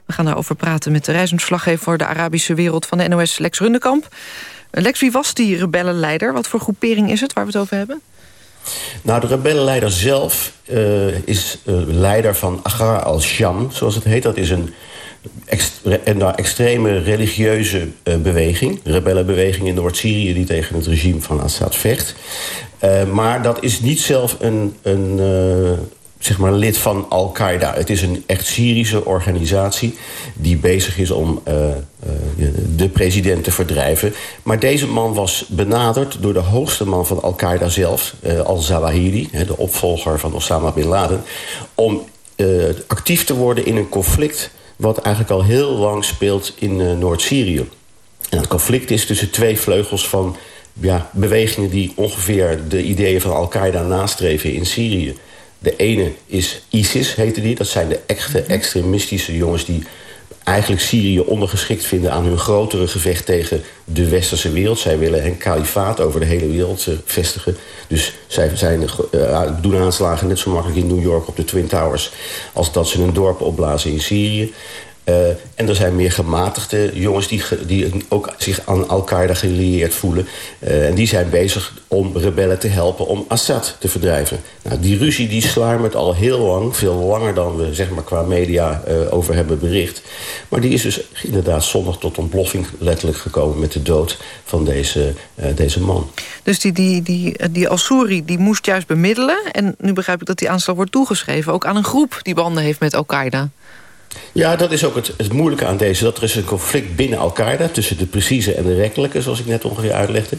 We gaan daarover praten met de reizend verslaggever voor de Arabische wereld van de NOS, Lex Rundekamp. Lex, wie was die rebellenleider? Wat voor groepering is het waar we het over hebben? Nou, de rebellenleider zelf uh, is uh, leider van Agar al-Sham, zoals het heet. Dat is een nou, extreme religieuze uh, beweging. Rebellenbeweging in Noord-Syrië die tegen het regime van Assad vecht. Uh, maar dat is niet zelf een, een uh, zeg maar lid van Al-Qaeda. Het is een echt Syrische organisatie die bezig is om de president te verdrijven. Maar deze man was benaderd door de hoogste man van Al-Qaeda zelf... Al-Zawahiri, de opvolger van Osama Bin Laden... om actief te worden in een conflict wat eigenlijk al heel lang speelt in uh, Noord-Syrië. En het conflict is tussen twee vleugels van ja, bewegingen... die ongeveer de ideeën van Al-Qaeda nastreven in Syrië. De ene is ISIS, heette die. Dat zijn de echte extremistische jongens die eigenlijk Syrië ondergeschikt vinden... aan hun grotere gevecht tegen de westerse wereld. Zij willen een kalifaat over de hele wereld uh, vestigen. Dus zij zijn, uh, doen aanslagen net zo makkelijk in New York op de Twin Towers... als dat ze een dorp opblazen in Syrië. Uh, en er zijn meer gematigde jongens die, die ook zich aan Al-Qaeda gelieerd voelen. Uh, en die zijn bezig om rebellen te helpen om Assad te verdrijven. Nou, die ruzie die sluimert al heel lang, veel langer dan we zeg maar, qua media uh, over hebben bericht. Maar die is dus inderdaad zondag tot ontploffing letterlijk gekomen met de dood van deze, deze man. Dus die, die, die, die Al-Souri die moest juist bemiddelen. En nu begrijp ik dat die aanslag wordt toegeschreven ook aan een groep die banden heeft met Al-Qaeda. Ja, dat is ook het, het moeilijke aan deze. Dat er is een conflict binnen Al-Qaeda... tussen de precieze en de rekkelijke, zoals ik net ongeveer uitlegde.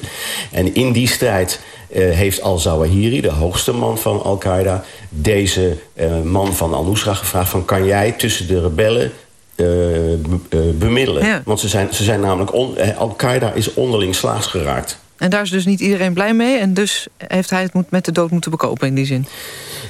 En in die strijd uh, heeft al-Zawahiri, de hoogste man van Al-Qaeda... deze uh, man van al-Nusra gevraagd van... kan jij tussen de rebellen uh, bemiddelen? Ja. Want ze zijn, ze zijn namelijk... Al-Qaeda is onderling slaags geraakt. En daar is dus niet iedereen blij mee... en dus heeft hij het met de dood moeten bekopen in die zin.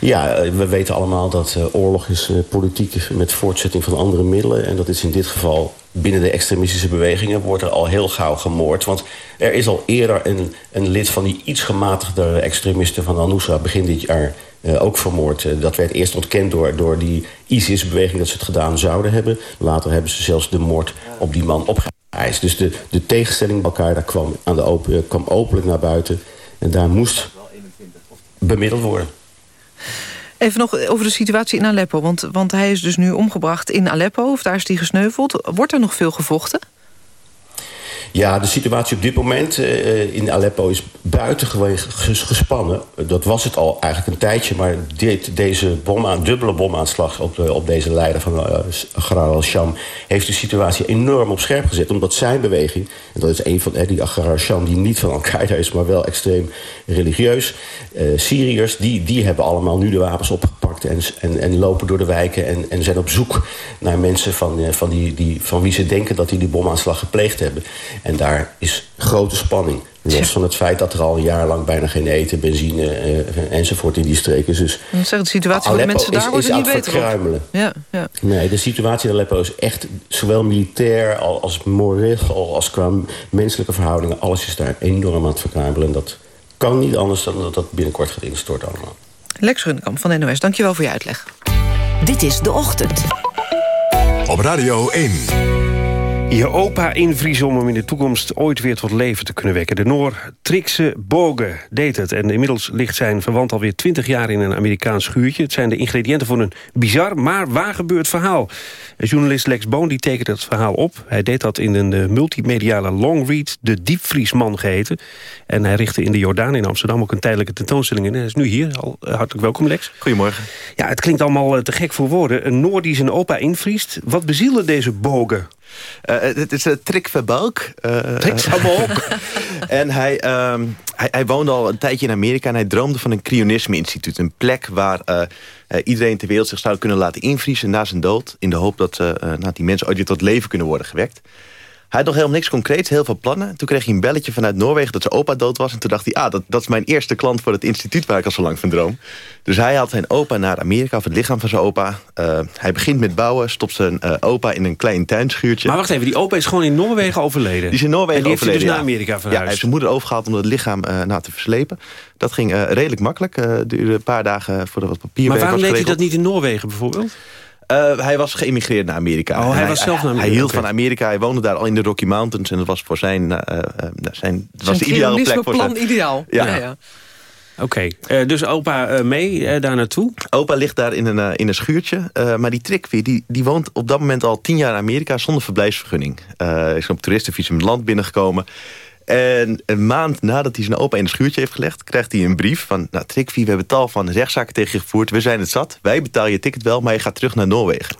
Ja, we weten allemaal dat uh, oorlog is uh, politiek met voortzetting van andere middelen. En dat is in dit geval binnen de extremistische bewegingen wordt er al heel gauw gemoord. Want er is al eerder een, een lid van die iets gematigde extremisten van Al-Nusra begin dit jaar uh, ook vermoord. dat werd eerst ontkend door, door die ISIS-beweging dat ze het gedaan zouden hebben. Later hebben ze zelfs de moord op die man opgeëist. Dus de, de tegenstelling bij elkaar daar kwam, aan de open, kwam openlijk naar buiten. En daar moest bemiddeld worden. Even nog over de situatie in Aleppo. Want, want hij is dus nu omgebracht in Aleppo. Of daar is hij gesneuveld. Wordt er nog veel gevochten? Ja, de situatie op dit moment uh, in Aleppo is buitengewoon gespannen. Dat was het al eigenlijk een tijdje. Maar dit, deze bom dubbele bomaanslag op, de, op deze leider van uh, Agrar al-Sham... heeft de situatie enorm op scherp gezet. Omdat zijn beweging, en dat is een van die Agrar al-Sham... die niet van Al-Qaeda is, maar wel extreem religieus... Syriërs, die, die hebben allemaal nu de wapens opgepakt... en, en, en lopen door de wijken en, en zijn op zoek naar mensen... van, van, die, die, van wie ze denken dat die die bomaanslag gepleegd hebben... En daar is grote spanning. Los van het feit dat er al een jaar lang bijna geen eten, benzine uh, enzovoort in die streken is. Dus de situatie van de mensen daar wordt niet beter verkruimelen. Ja, ja. Nee, de situatie in Aleppo is echt zowel militair als moreel als qua menselijke verhoudingen. Alles is daar enorm aan het verkruimelen. En dat kan niet anders dan dat dat binnenkort gaat instorten allemaal. Lex Rundekamp van NOS, dankjewel voor je uitleg. Dit is De Ochtend. Op Radio 1. Je opa invriezen om hem in de toekomst ooit weer tot leven te kunnen wekken. De Noor Trikse Bogen deed het. En inmiddels ligt zijn verwant alweer twintig jaar in een Amerikaans schuurtje. Het zijn de ingrediënten voor een bizar, maar waargebeurd verhaal. En journalist Lex Boon die tekent het verhaal op. Hij deed dat in een multimediale longread, de Diepvriesman geheten. En hij richtte in de Jordaan in Amsterdam ook een tijdelijke tentoonstelling in. Hij is nu hier. Al, hartelijk welkom, Lex. Goedemorgen. Ja, het klinkt allemaal te gek voor woorden. Een Noor die zijn opa invriest. Wat bezielde deze Bogen? Uh, het is een Trick Verbalk. Uh, Trick Verbalk. en hij, um, hij, hij, woonde al een tijdje in Amerika... en hij droomde van een cryonisme-instituut. Een plek waar uh, iedereen ter wereld zich zou kunnen laten invriezen... na zijn dood. In de hoop dat nou, die mensen ooit weer tot leven kunnen worden gewekt. Had nog helemaal niks concreets, heel veel plannen. Toen kreeg hij een belletje vanuit Noorwegen dat zijn opa dood was. En toen dacht hij, ah, dat, dat is mijn eerste klant voor het instituut... waar ik al zo lang van droom. Dus hij had zijn opa naar Amerika, of het lichaam van zijn opa. Eh, hij begint met bouwen, stopt zijn eh, opa in een klein tuinschuurtje. Maar wacht even, die opa is gewoon in Noorwegen overleden? Die is in Noorwegen en die heeft hij overleden, dus ja. naar Amerika Ja, hij verhuisd? heeft zijn moeder overgehaald om het lichaam nou, te verslepen. Dat ging redelijk makkelijk. Duurde een paar dagen voordat wat papierwerk maar waarom was deed hij dat niet in Noorwegen bijvoorbeeld? Eh, hij was geëmigreerd naar Amerika. Oh, hij En was zelf naar Hij Amerika, hield oké. van Amerika. Hij woonde daar al in de Rocky Mountains. En dat was voor zijn... eh, eh, nou, zijn, het was de ideale plek voor plan zijn... ideaal. Ja. Ja, ja. Oké, eh, dus opa eh, mee eh, daar naartoe? Opa ligt daar in een, in een schuurtje. Eh, maar die Trickwie, die, die woont op dat moment al tien jaar in Amerika... zonder verblijfsvergunning. Eh is op toeristenvisum het land binnengekomen. En een maand nadat hij zijn opa in een schuurtje heeft gelegd... krijgt hij een brief van... Nou, Trickwie, we hebben tal van rechtszaken tegen je gevoerd. We zijn het zat. Wij betalen je ticket wel, maar je gaat terug naar Noorwegen.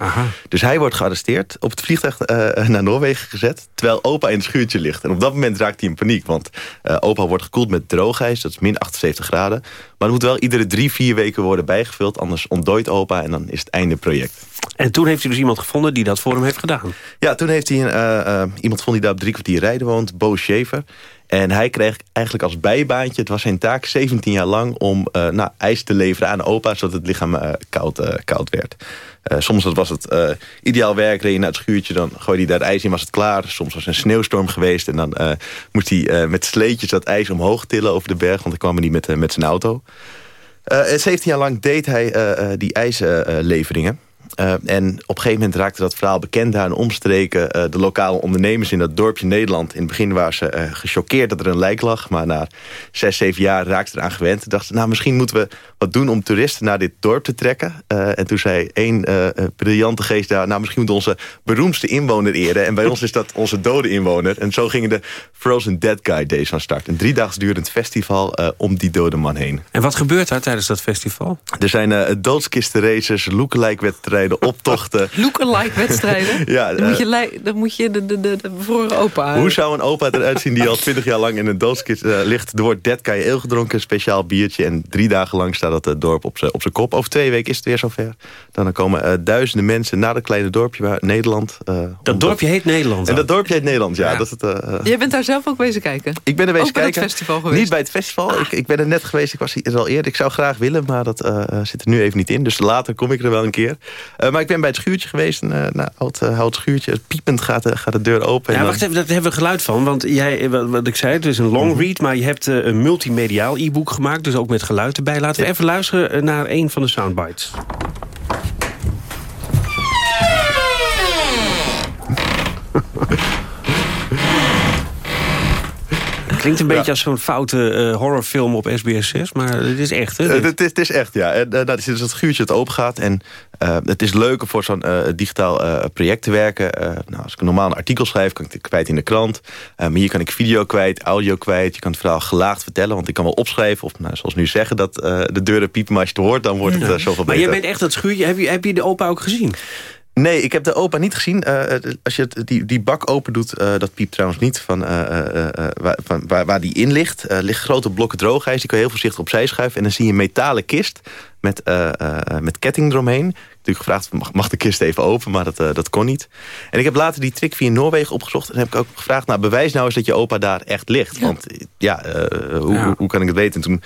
Dus hij wordt gearresteerd, op het vliegtuig eh, naar Noorwegen gezet... terwijl opa in het schuurtje ligt. En op dat moment raakt hij in paniek. Want eh, opa wordt gekoeld met droogijs, dat is min 78 graden. Maar het moet wel iedere drie, vier weken worden bijgevuld... anders ontdooit opa en dan is het einde project. En toen heeft hij dus iemand gevonden die dat voor hem heeft gedaan. Ja, toen heeft hij eh, eh, iemand vond die daar op drie kwartier rijden woont, Bo Schaefer. En hij kreeg eigenlijk als bijbaantje, het was zijn taak 17 jaar lang... om eh, nou, ijs te leveren aan opa, zodat het lichaam eh, koud, eh, koud werd. Soms was het ideaal werk, reed je naar het schuurtje... dan gooide hij daar ijs in, was het klaar. Soms was er een sneeuwstorm geweest... en dan moest hij met sleetjes dat ijs omhoog tillen over de berg... want dan kwam hij niet met, met zijn auto. Eh, 17 jaar lang deed hij die ijsleveringen. Eh, en op een gegeven moment raakte dat verhaal bekend daar in omstreken. Eh, de lokale ondernemers in dat dorpje Nederland. In het begin waren ze eh, gechoqueerd dat er een lijk lag. Maar na zes, zeven jaar raakten ze eraan gewend. Dachten ze, nou misschien moeten we wat doen om toeristen naar dit dorp te trekken. En toen zei één briljante geest daar... nou misschien moeten we onze beroemdste inwoner eren. En bij ons is dat onze dode inwoner. En zo gingen de Frozen Dead Guy Days van start. Een driedaags durend festival om die dode man heen. En wat gebeurt daar tijdens dat festival? Er zijn eh doodskistenraces, lookalike-wedstrijden, optochten. Lookalike wedstrijden. Ja, dan, moet je, eh, dan moet je de, de, de, de bevroren opa... Hoe zou een opa eruit zien die al 20 jaar lang in een doodskist eh, ligt? Er wordt dead kan je gedronken, een speciaal biertje. En drie dagen lang staat dat eh, dorp op zijn op zijn kop. Over twee weken is het weer zover. Dan komen eh, duizenden mensen naar dat kleine dorpje waar Nederland. eh, Dat dorpje heet Nederland En dat dorpje heet Nederland, ja. Dat is het, Jij bent daar zelf ook bezig kijken? ik ben er wezen Ook bij het kijken. festival geweest? Niet bij het festival. Ik, ik ben er net geweest. Ik was hier al eerder. Ik zou graag willen, maar dat zit er nu even niet in. Dus later kom ik er wel een keer. Eh, maar ik ben bij het schuurtje geweest. Een eh, nou, oud eh, hout schuurtje. Piepend gaat, de- gaat de deur open. en Ja, dan- wacht even, daar hebben we geluid van. Want jij, wat, wat ik zei, het is een long read... maar je hebt een multimediaal e-book gemaakt... dus ook met geluid erbij. Laten we even luisteren naar een van de soundbites. Klinkt een beetje als zo'n foute eh, horrorfilm op SBS 6, maar het is echt, hè? Eh? Het is, het is echt, ja. En, eh, dat is dus dat schuurtje dat open gaat. En eh, het is leuker voor zo'n eh, digitaal eh, project te werken. Eh, nou, als ik een normaal artikel schrijf, kan ik het kwijt in de krant. Eh, maar hier kan ik video kwijt, audio kwijt. Je kan het verhaal gelaagd vertellen. Want ik kan wel opschrijven, of nou, zoals nu zeggen... dat eh, de deuren piepen, maar als je het hoort, dan wordt het Ja. eh, zoveel maar beter. jij bent echt dat schuurtje... Heb je, heb je de opa ook gezien? Nee, ik heb de opa niet gezien. Eh, als je die, die bak open doet, eh, dat piept trouwens niet van, eh, eh, eh, waar, van waar, waar die in ligt. Er liggen grote blokken droogijs, die kan je heel voorzichtig opzij schuiven. En dan zie je een metalen kist met, eh, eh, met ketting eromheen. Ik heb natuurlijk gevraagd, mag, mag de kist even open, maar dat, eh, dat kon niet. En ik heb later die trick via Noorwegen opgezocht. En heb ik ook gevraagd, nou bewijs nou eens dat je opa daar echt ligt. Want ja, eh, hoe, Ja. hoe kan ik het weten? En toen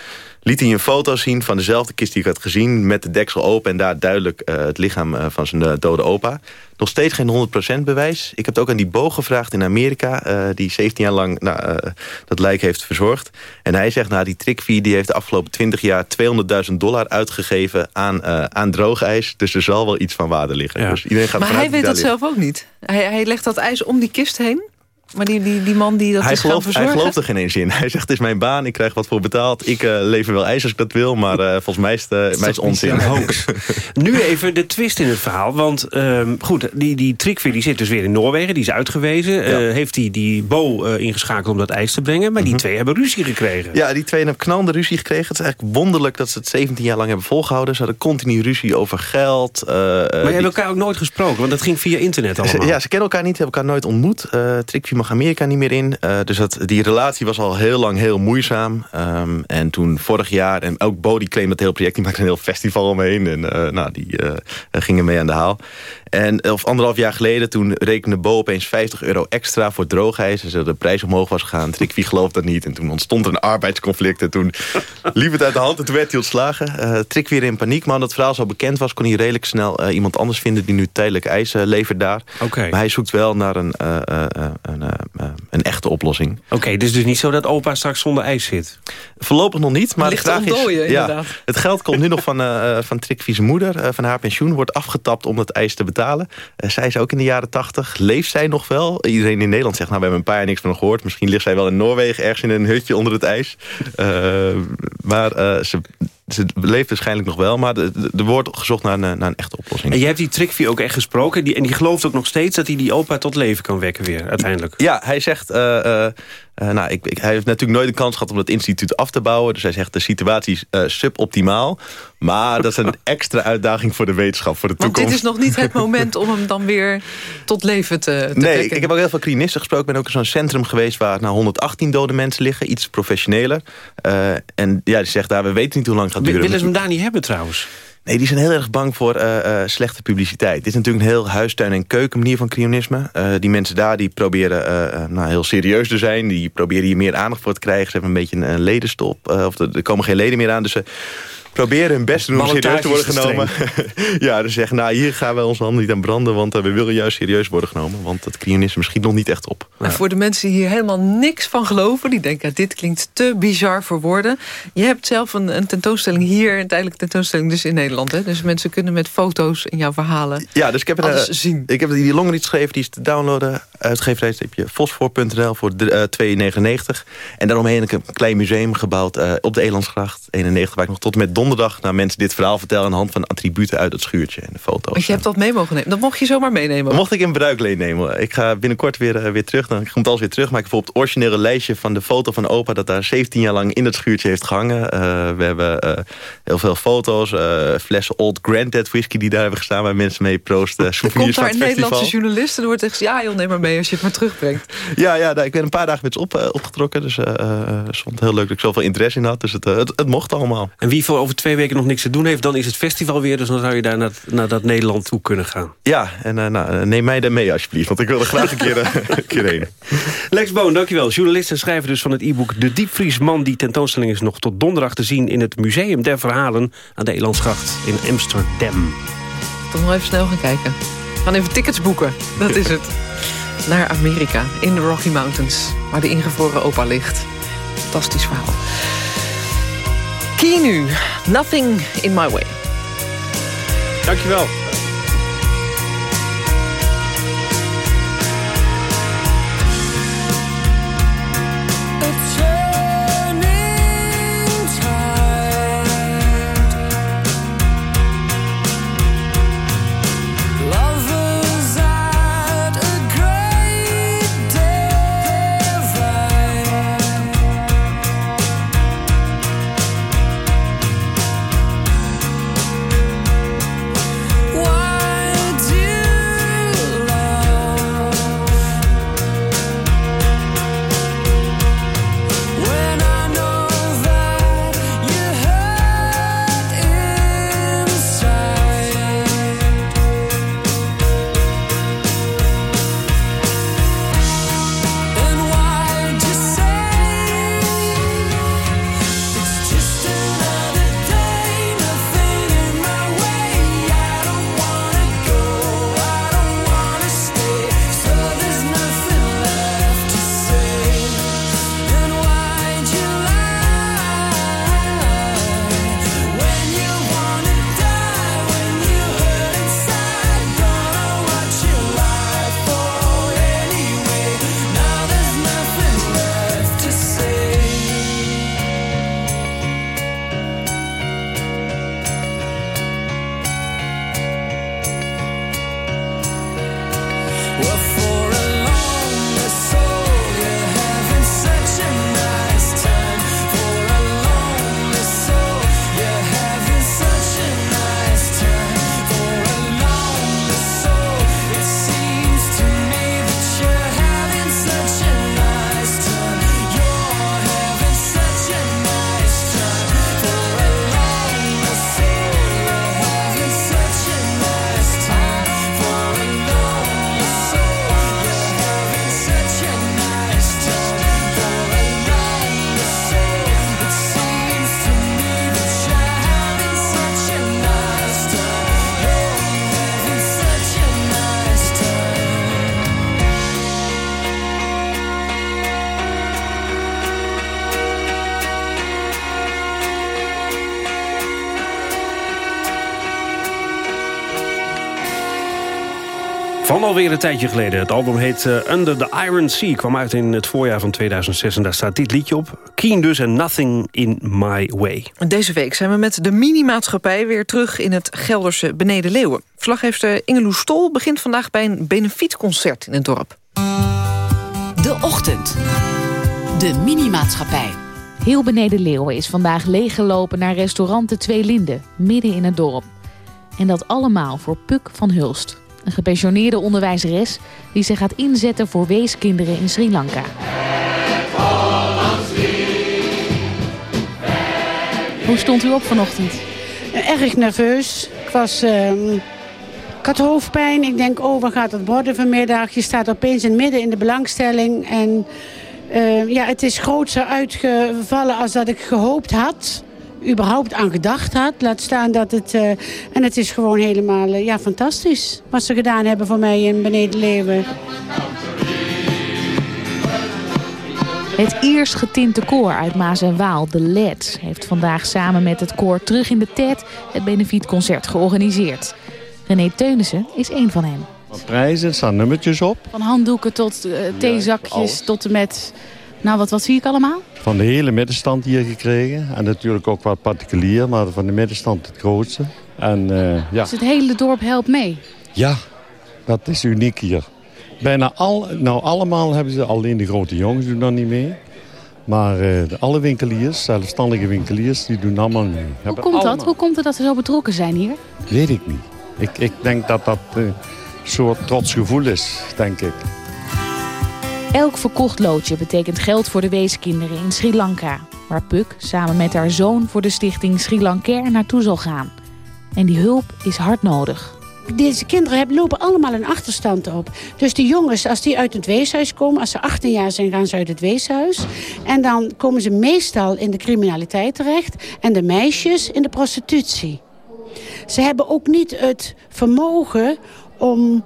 liet hij een foto zien van dezelfde kist die ik had gezien... met de deksel open en daar duidelijk eh, het lichaam eh, van zijn eh, dode opa. Nog steeds geen 100% bewijs. Ik heb het ook aan die boog gevraagd in Amerika... eh, die 17 jaar lang nou, eh, dat lijk heeft verzorgd. En hij zegt, nou, die trickfee die heeft de afgelopen 20 jaar... 200.000 dollar uitgegeven aan, eh, aan droogijs. Dus er zal wel iets van waarde liggen. Dus iedereen gaat Maar hij weet dat zelf ook niet. Hij, hij legt dat ijs om die kist heen. Maar die, die, die man die dat Hij is gaan gelooft, hij gelooft er geen eens in. Hij zegt, het is mijn baan, ik krijg wat voor betaald. Ik eh, lever wel ijs als ik dat wil, maar eh, volgens mij is het, eh, mij is het onzin. Een hoax. nu even de twist in het verhaal. Want ehm, goed, die, die die zit dus weer in Noorwegen. Die is uitgewezen. Eh, heeft hij die Bo eh, ingeschakeld om dat ijs te brengen. Maar die twee hebben ruzie gekregen. Ja, die twee hebben knalende ruzie gekregen. Het is eigenlijk wonderlijk dat ze het 17 jaar lang hebben volgehouden. Ze hadden continu ruzie over geld. eh, eh, maar je die- hebt elkaar ook nooit gesproken. Want dat ging via internet allemaal. Ze, ja, ze kennen elkaar niet, hebben elkaar nooit ontmoet. Uh, Trickview mag Amerika niet meer in. Eh, dus dat, die relatie was al heel lang heel moeizaam. Ehm, en toen vorig jaar, en ook Bo die claimde het hele project... die maakte een heel festival omheen. En uh, nou, die uh, gingen mee aan de haal. En of anderhalf jaar geleden, toen rekende Bo opeens 50 euro extra voor droogijs. En de prijs omhoog was gegaan. Trikwie gelooft dat niet. En toen ontstond er een arbeidsconflict. En toen liep het uit de hand en toen werd hij ontslagen. Uh, Trik weer in paniek. Maar omdat het verhaal zo bekend was, kon hij redelijk snel uh, iemand anders vinden... die nu tijdelijk ijs uh, levert daar. Okay. Maar hij zoekt wel naar een, een, een echte oplossing. Oké, okay, dus dus niet zo dat opa straks zonder ijs zit? Voorlopig nog niet. Maar Ligt de vraag ontdooien, is, ja, het geld komt nu nog van, van Trikwie's moeder. van haar pensioen wordt afgetapt om dat ijs te betalen. Uh, zij is ook in de jaren tachtig. Leeft zij nog wel? Iedereen in Nederland zegt, nou, we hebben een paar jaar niks van gehoord. Misschien ligt zij wel in Noorwegen ergens in een hutje onder het ijs. Uh, maar uh, ze, ze leeft waarschijnlijk nog wel. Maar er wordt gezocht naar een, naar een echte oplossing. En je hebt die Trickvie ook echt gesproken. Die, en die gelooft ook nog steeds dat hij die opa tot leven kan wekken weer, uiteindelijk. Ja, hij zegt... Uh, uh, nou, ik, ik, hij heeft natuurlijk nooit de kans gehad om dat instituut af te bouwen. Dus hij zegt de situatie is uh, suboptimaal. Maar dat is een extra uitdaging voor de wetenschap, voor de Want toekomst. dit is nog niet het moment om hem dan weer tot leven te, te Nee, ik, ik, heb ook heel veel clinisten gesproken. Ik ben ook in zo'n centrum geweest waar nou 118 dode mensen liggen. Iets professioneler. Uh, en ja, die zegt daar, we weten niet hoe lang het gaat duren. Willen ze hem daar niet hebben trouwens? Nee, die zijn heel erg bang voor uh, uh, slechte publiciteit. Dit is natuurlijk een heel huistuin- en keuken manier van cryonisme. Uh, die mensen daar die proberen nou, heel serieus te zijn. Die proberen hier meer aandacht voor te krijgen. Ze hebben een beetje een, ledenstop. of er, komen geen leden meer aan. Dus proberen hun best te doen om serieus te worden genomen. ja, dus zeggen, nou hier gaan we onze handen niet aan branden. Want we willen juist serieus worden genomen. Want het cryonisme schiet nog niet echt op. En voor de mensen die hier helemaal niks van geloven. Die denken, dit klinkt te bizar voor woorden. Je hebt zelf een, een tentoonstelling hier. Een tijdelijke tentoonstelling dus in Nederland. Hè? Dus mensen kunnen met foto's in jouw verhalen Ja, dus ik heb, alles een, zien. ik heb die longread geschreven. Die is te downloaden. Uitgeverijstipje fosfor.nl voor uh, 2,99. En daaromheen heb ik een klein museum gebouwd uh, op de Elandsgracht 91. Waar ik nog tot en met donderdag naar mensen dit verhaal vertel... aan de hand van attributen uit het schuurtje en de foto's. Want je hebt dat mee mogen nemen. Dat mocht je zomaar meenemen. Dat mocht ik in bruikleen nemen. Ik ga binnenkort weer, uh, weer terug. Dan komt alles weer terug. Maar ik heb bijvoorbeeld het originele lijstje van de foto van opa... dat daar 17 jaar lang in het schuurtje heeft gehangen. Uh, we hebben uh, heel veel foto's. flessen Old Granddad whisky die daar hebben gestaan... waar mensen mee proosten. Er komt daar een Nederlandse journalist... en dan wordt echt ja joh, neem maar mee als je het maar terugbrengt. Ja, ja nou, ik ben een paar dagen met ze op, opgetrokken. Dus het vond heel leuk dat ik zoveel interesse in had. Dus het, het, het mocht allemaal. En wie voor over twee weken nog niks te doen heeft... dan is het festival weer, dus dan zou je daar naar, naar dat Nederland toe kunnen gaan. Ja, en uh, nou, neem mij daar mee alsjeblieft, want ik wil er graag een keer, uh, een keer heen. Lex Boon, dankjewel. Journalist en schrijver dus van het e-book De Diepvriesman. Die tentoonstelling is nog tot donderdag te zien in het Museum der Verhalen aan de Elandsgracht in Amsterdam. Toch nog even snel gaan kijken. We gaan even tickets boeken, dat is het. Naar Amerika, in de Rocky Mountains, waar de ingevroren opa ligt. Fantastisch verhaal. Kinu, Nothing in My Way. Dankjewel. Alweer een tijdje geleden. Het album heet eh, Under the Iron Sea. Kwam uit in het voorjaar van 2006 en daar staat dit liedje op. Keen dus en Nothing in My Way. Deze week zijn we met de Minimaatschappij weer terug in het Gelderse Beneden Leeuwen. Verslaggever Ingeloes Stol begint vandaag bij een benefietconcert in het dorp. De Ochtend. De Minimaatschappij. Heel beneden Leeuwen is vandaag leeggelopen naar restaurant De Twee Linden, midden in het dorp. En dat allemaal voor Puk van Hulst. Een gepensioneerde onderwijzeres die zich gaat inzetten voor weeskinderen in Sri Lanka. Hoe stond u op vanochtend? Erg nerveus. Ik, was, ehm, ik had hoofdpijn. Ik denk, oh, wat gaat het worden vanmiddag? Je staat opeens in het midden in de belangstelling. En eh, ja, het is grootser uitgevallen als dat ik gehoopt had. Überhaupt aan gedacht had. Laat staan dat het... eh, en het is gewoon helemaal eh, ja, fantastisch. Wat ze gedaan hebben voor mij in Beneden Leeuwen. Het eerst getinte koor uit Maas en Waal, de LED, heeft vandaag samen met het koor Terug in de Tijd het benefietconcert georganiseerd. René Teunissen is één van hen. Prijzen, er staan nummertjes op. Van handdoeken tot eh, theezakjes tot en met... Nou, wat, wat zie ik allemaal? Van de hele middenstand hier gekregen. En natuurlijk ook wat particulier, maar van de middenstand het grootste. En eh, ja. Dus het hele dorp helpt mee. ja, dat is uniek hier. Bijna al, nou allemaal hebben ze, alleen de grote jongens doen dan niet mee. Maar de- alle winkeliers, zelfstandige winkeliers, die doen allemaal mee. Hoe komt dat? Hoe komt het dat ze zo betrokken zijn hier? Weet ik niet. Ik, ik denk dat dat eh, een soort trots gevoel is, denk ik. Elk verkocht loodje betekent geld voor de weeskinderen in Sri Lanka. Waar Puk samen met haar zoon voor de stichting Sri Lankair naartoe zal gaan. En die hulp is hard nodig. Deze kinderen hebben, lopen allemaal een achterstand op. Dus die jongens, als die uit het weeshuis komen... als ze 18 jaar zijn, gaan ze uit het weeshuis. En dan komen ze meestal in de criminaliteit terecht. En de meisjes in de prostitutie. Ze hebben ook niet het vermogen om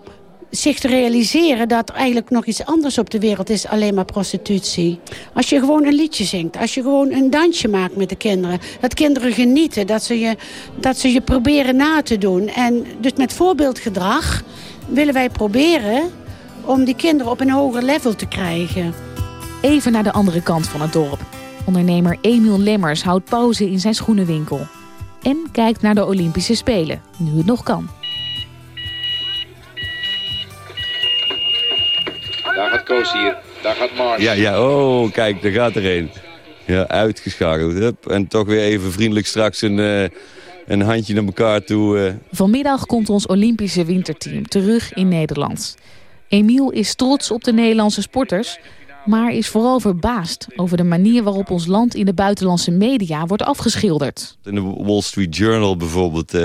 zich te realiseren dat eigenlijk nog iets anders op de wereld is, alleen maar prostitutie. Als je gewoon een liedje zingt, als je gewoon een dansje maakt met de kinderen, dat kinderen genieten, dat ze je, dat ze je proberen na te doen. En dus met voorbeeldgedrag willen wij proberen om die kinderen op een hoger level te krijgen. Even naar de andere kant van het dorp. Ondernemer Emiel Lemmers houdt pauze in zijn schoenenwinkel. En kijkt naar de Olympische Spelen, nu het nog kan. Gaat Koos hier. Daar gaat Mars. Ja, ja, oh, kijk, daar gaat er een. Ja, uitgeschakeld. Hup. En toch weer even vriendelijk straks een, eh, een handje naar elkaar toe. eh. Vanmiddag komt ons Olympische winterteam terug in Nederland. Emiel is trots op de Nederlandse sporters... maar is vooral verbaasd over de manier waarop ons land in de buitenlandse media wordt afgeschilderd. In de Wall Street Journal bijvoorbeeld, eh,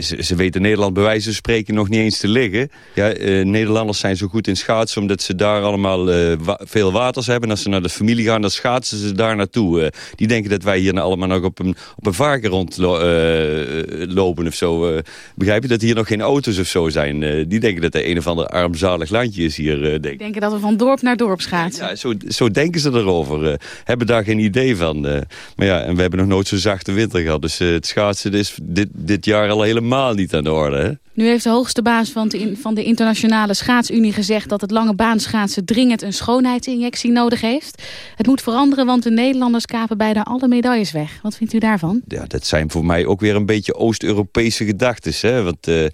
ze, ze weten Nederland bij wijze van spreken nog niet eens te liggen. Ja, eh, Nederlanders zijn zo goed in schaatsen omdat ze daar allemaal eh, wa- veel waters hebben. En als ze naar de familie gaan, dan schaatsen ze daar naartoe. Eh, die denken dat wij hier nou allemaal nog op een, op een varken rondlopen of zo. eh. begrijp je dat hier nog geen auto's of zo zijn? Eh, die denken dat er een of ander armzalig landje is hier, eh, denk ik. Denken dat we van dorp naar dorp Ja, zo, zo denken ze erover. eh, hebben daar geen idee van. eh. maar ja, en we hebben nog nooit zo'n zachte winter gehad. Dus eh, het schaatsen is dit, dit jaar al helemaal niet aan de orde. Hè? Nu heeft de hoogste baas van de, van de Internationale Schaatsunie gezegd... dat het lange baanschaatsen dringend een schoonheidsinjectie nodig heeft. Het moet veranderen, want de Nederlanders kapen bijna alle medailles weg. Wat vindt u daarvan? Ja, dat zijn voor mij ook weer een beetje Oost-Europese gedachten. Hè? Want eh,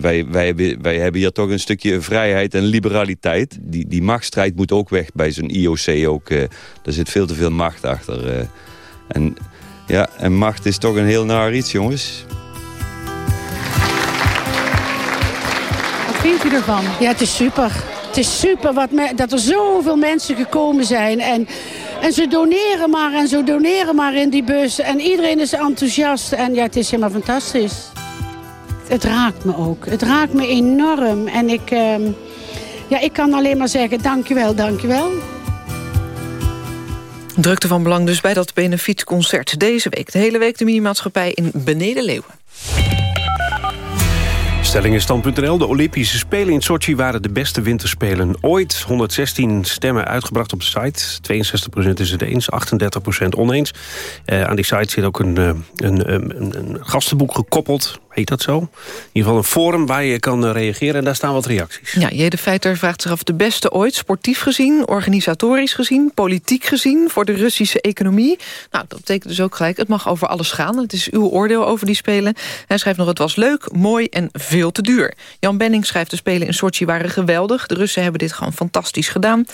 wij, wij, hebben, wij hebben hier toch een stukje vrijheid en liberaliteit. Die, die machtsstrijd moet ook weg bij zo'n IOC. Ook, eh, er zit veel te veel macht achter. eh. en, ja, en macht is toch een heel naar iets, jongens. Wat vindt u ervan? Ja, het is super. Het is super wat me- dat er zoveel mensen gekomen zijn. En, en ze doneren maar en ze doneren maar in die bus. En iedereen is enthousiast. En ja, het is helemaal fantastisch. Het raakt me ook. Het raakt me enorm. En ik, ehm, ja, ik kan alleen maar zeggen, dankjewel, dankjewel. Drukte van belang dus bij dat benefietconcert. Deze week, de hele week de minimaatschappij in Beneden Leeuwen. Stelling in stand.nl. De Olympische Spelen in Sochi waren de beste winterspelen ooit. 116 stemmen uitgebracht op de site. 62% is het eens, 38% oneens. Eh, aan die site zit ook een, eh, een, een, een gastenboek gekoppeld. Heet dat zo? In ieder geval een forum waar je kan eh, reageren en daar staan wat reacties. Ja, Jede Feiter vraagt zich af de beste ooit, sportief gezien, organisatorisch gezien, politiek gezien, voor de Russische economie. Nou, dat betekent dus ook gelijk, het mag over alles gaan. Het is uw oordeel over die Spelen. Hij schrijft nog, het was leuk, mooi en veel te duur. Jan Benning schrijft, de Spelen in Sochi waren geweldig. De Russen hebben dit gewoon fantastisch gedaan.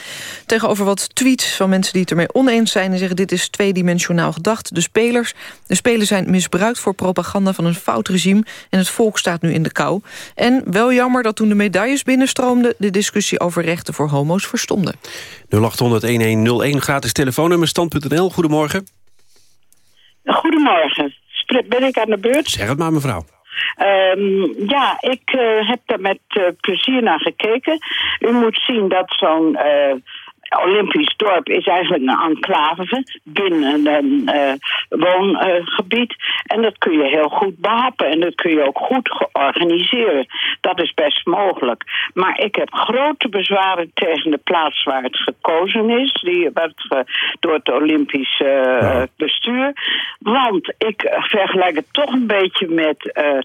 Tegenover wat tweets van mensen die het ermee oneens zijn... en zeggen, dit is tweedimensionaal gedacht. De spelers, de Spelen zijn misbruikt voor propaganda van een fout regime... en het volk staat nu in de kou. En wel jammer dat toen de medailles binnenstroomden... de discussie over rechten voor homo's verstomde. 0800-1101, gratis telefoonnummer, stand.nl. Goedemorgen. Goedemorgen. Ben ik aan de beurt? Zeg het maar, mevrouw. Ehm, ja, ik eh, heb er met eh, plezier naar gekeken. U moet zien dat zo'n eh, Olympisch dorp is eigenlijk een enclave binnen een eh, woongebied. en dat kun je heel goed behappen en dat kun je ook goed organiseren. Dat is best mogelijk. Maar ik heb grote bezwaren tegen de plaats waar het gekozen is. Die werd door het Olympisch eh, bestuur. Want ik eh, vergelijk het toch een beetje met, eh,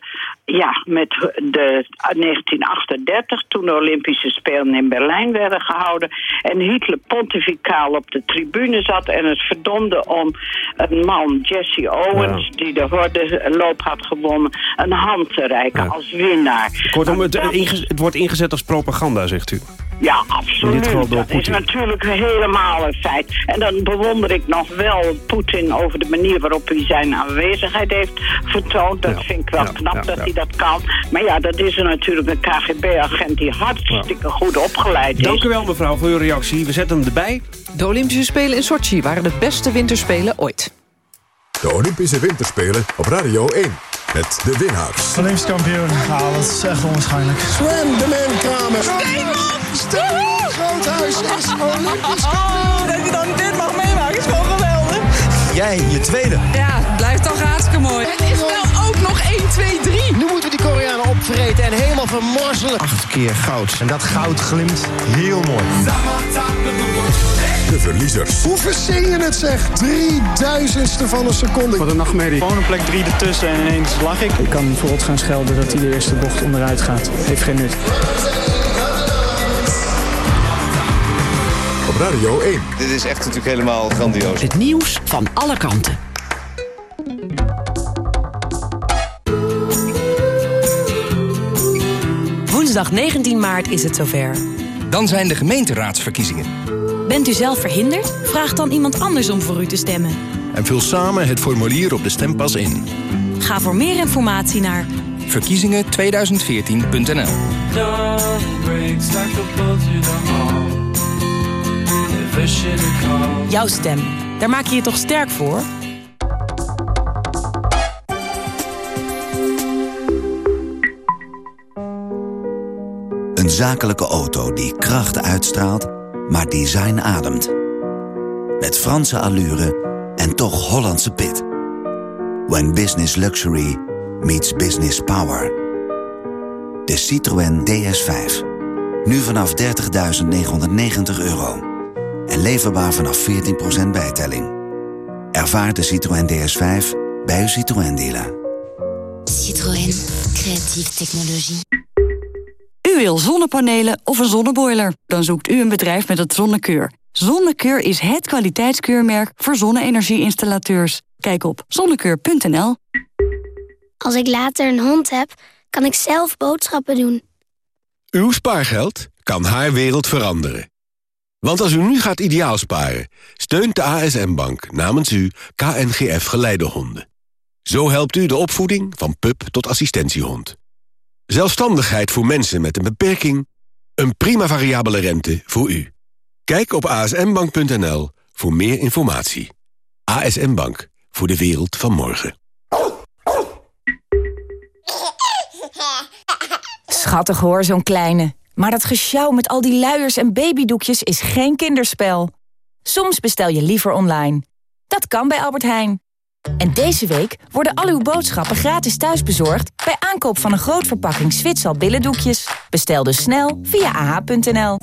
ja, met de 1938... toen de Olympische Spelen in Berlijn werden gehouden... en Hitler pontificaal op de tribune zat... en het verdomde om een man, Jesse Owens... die de hordenloop had gewonnen, een hand te reiken als winnaar. Kortom, het, eh, het wordt ingezet als propaganda, zegt u. Ja, absoluut. geval door Dat is natuurlijk helemaal een feit. En dan bewonder ik nog wel Poetin over de manier waarop hij zijn aanwezigheid heeft vertoond. Dat vind ik wel knap ja, dat ja. hij dat kan. Maar ja, dat is er natuurlijk een KGB-agent die hartstikke goed opgeleid is. Dank u wel, mevrouw, voor uw reactie. We zetten hem erbij. De Olympische Spelen in Sochi waren de beste winterspelen ooit. De Olympische Winterspelen op Radio 1. Met de winnaars. Olympisch kampioen. Ja, dat is echt onwaarschijnlijk. Sven de Man Kramer. Steven Groothuis is Olympisch Oh, dat je dan dit mag meemaken is gewoon geweldig. Jij, je tweede. Ja, het blijft toch hartstikke mooi. Het is wel ook nog 1, 2, 3. Nu moeten we die Koreanen opvreten en helemaal vermorzelen. Acht keer goud. En dat goud glimt heel mooi. De verliezers. Hoe verzin je het zeg? Drieduizendste van een seconde. Wat een nachtmerrie. Gewoon een plek 3 ertussen en ineens lag ik. Ik kan bijvoorbeeld gaan schelden dat hij de eerste bocht onderuit gaat. Heeft geen nut. Radio 1. Dit is echt natuurlijk helemaal grandioos. Het nieuws van alle kanten. Woensdag 19 maart is het zover. Dan zijn de gemeenteraadsverkiezingen. Bent u zelf verhinderd? Vraag dan iemand anders om voor u te stemmen. En vul samen het formulier op de stempas in. Ga voor meer informatie naar Verkiezingen2014.nl jouw stem. Daar maak je je toch sterk voor? Een zakelijke auto die kracht uitstraalt, maar design ademt. Met Franse allure en toch Hollandse pit. When business luxury meets business power. De Citroën DS5. Nu vanaf 30.990 euro. En leverbaar vanaf 14% bijtelling. Ervaar de Citroën DS5 bij uw Citroën dealer. Citroën. Creatieve technologie. U wil zonnepanelen of een zonneboiler? Dan zoekt u een bedrijf met het Zonnekeur. Zonnekeur is het kwaliteitskeurmerk voor zonne-energie-installateurs. Kijk op zonnekeur.nl. Als ik later een hond heb, kan ik zelf boodschappen doen. Uw spaargeld kan haar wereld veranderen. Want als u nu gaat ideaal sparen, steunt de ASM-bank namens u KNGF Geleidehonden. Zo helpt u de opvoeding van pup tot assistentiehond. Zelfstandigheid voor mensen met een beperking. Een prima variabele rente voor u. Kijk op asmbank.nl voor meer informatie. ASM Bank, voor de wereld van morgen. Schattig hoor, zo'n kleine. Maar dat gesjouw met al die luiers en babydoekjes is geen kinderspel. Soms bestel je liever online. Dat kan bij Albert Heijn. En deze week worden al uw boodschappen gratis thuisbezorgd... bij aankoop van een groot verpakking Zwitsal billendoekjes. Bestel dus snel via ah.nl.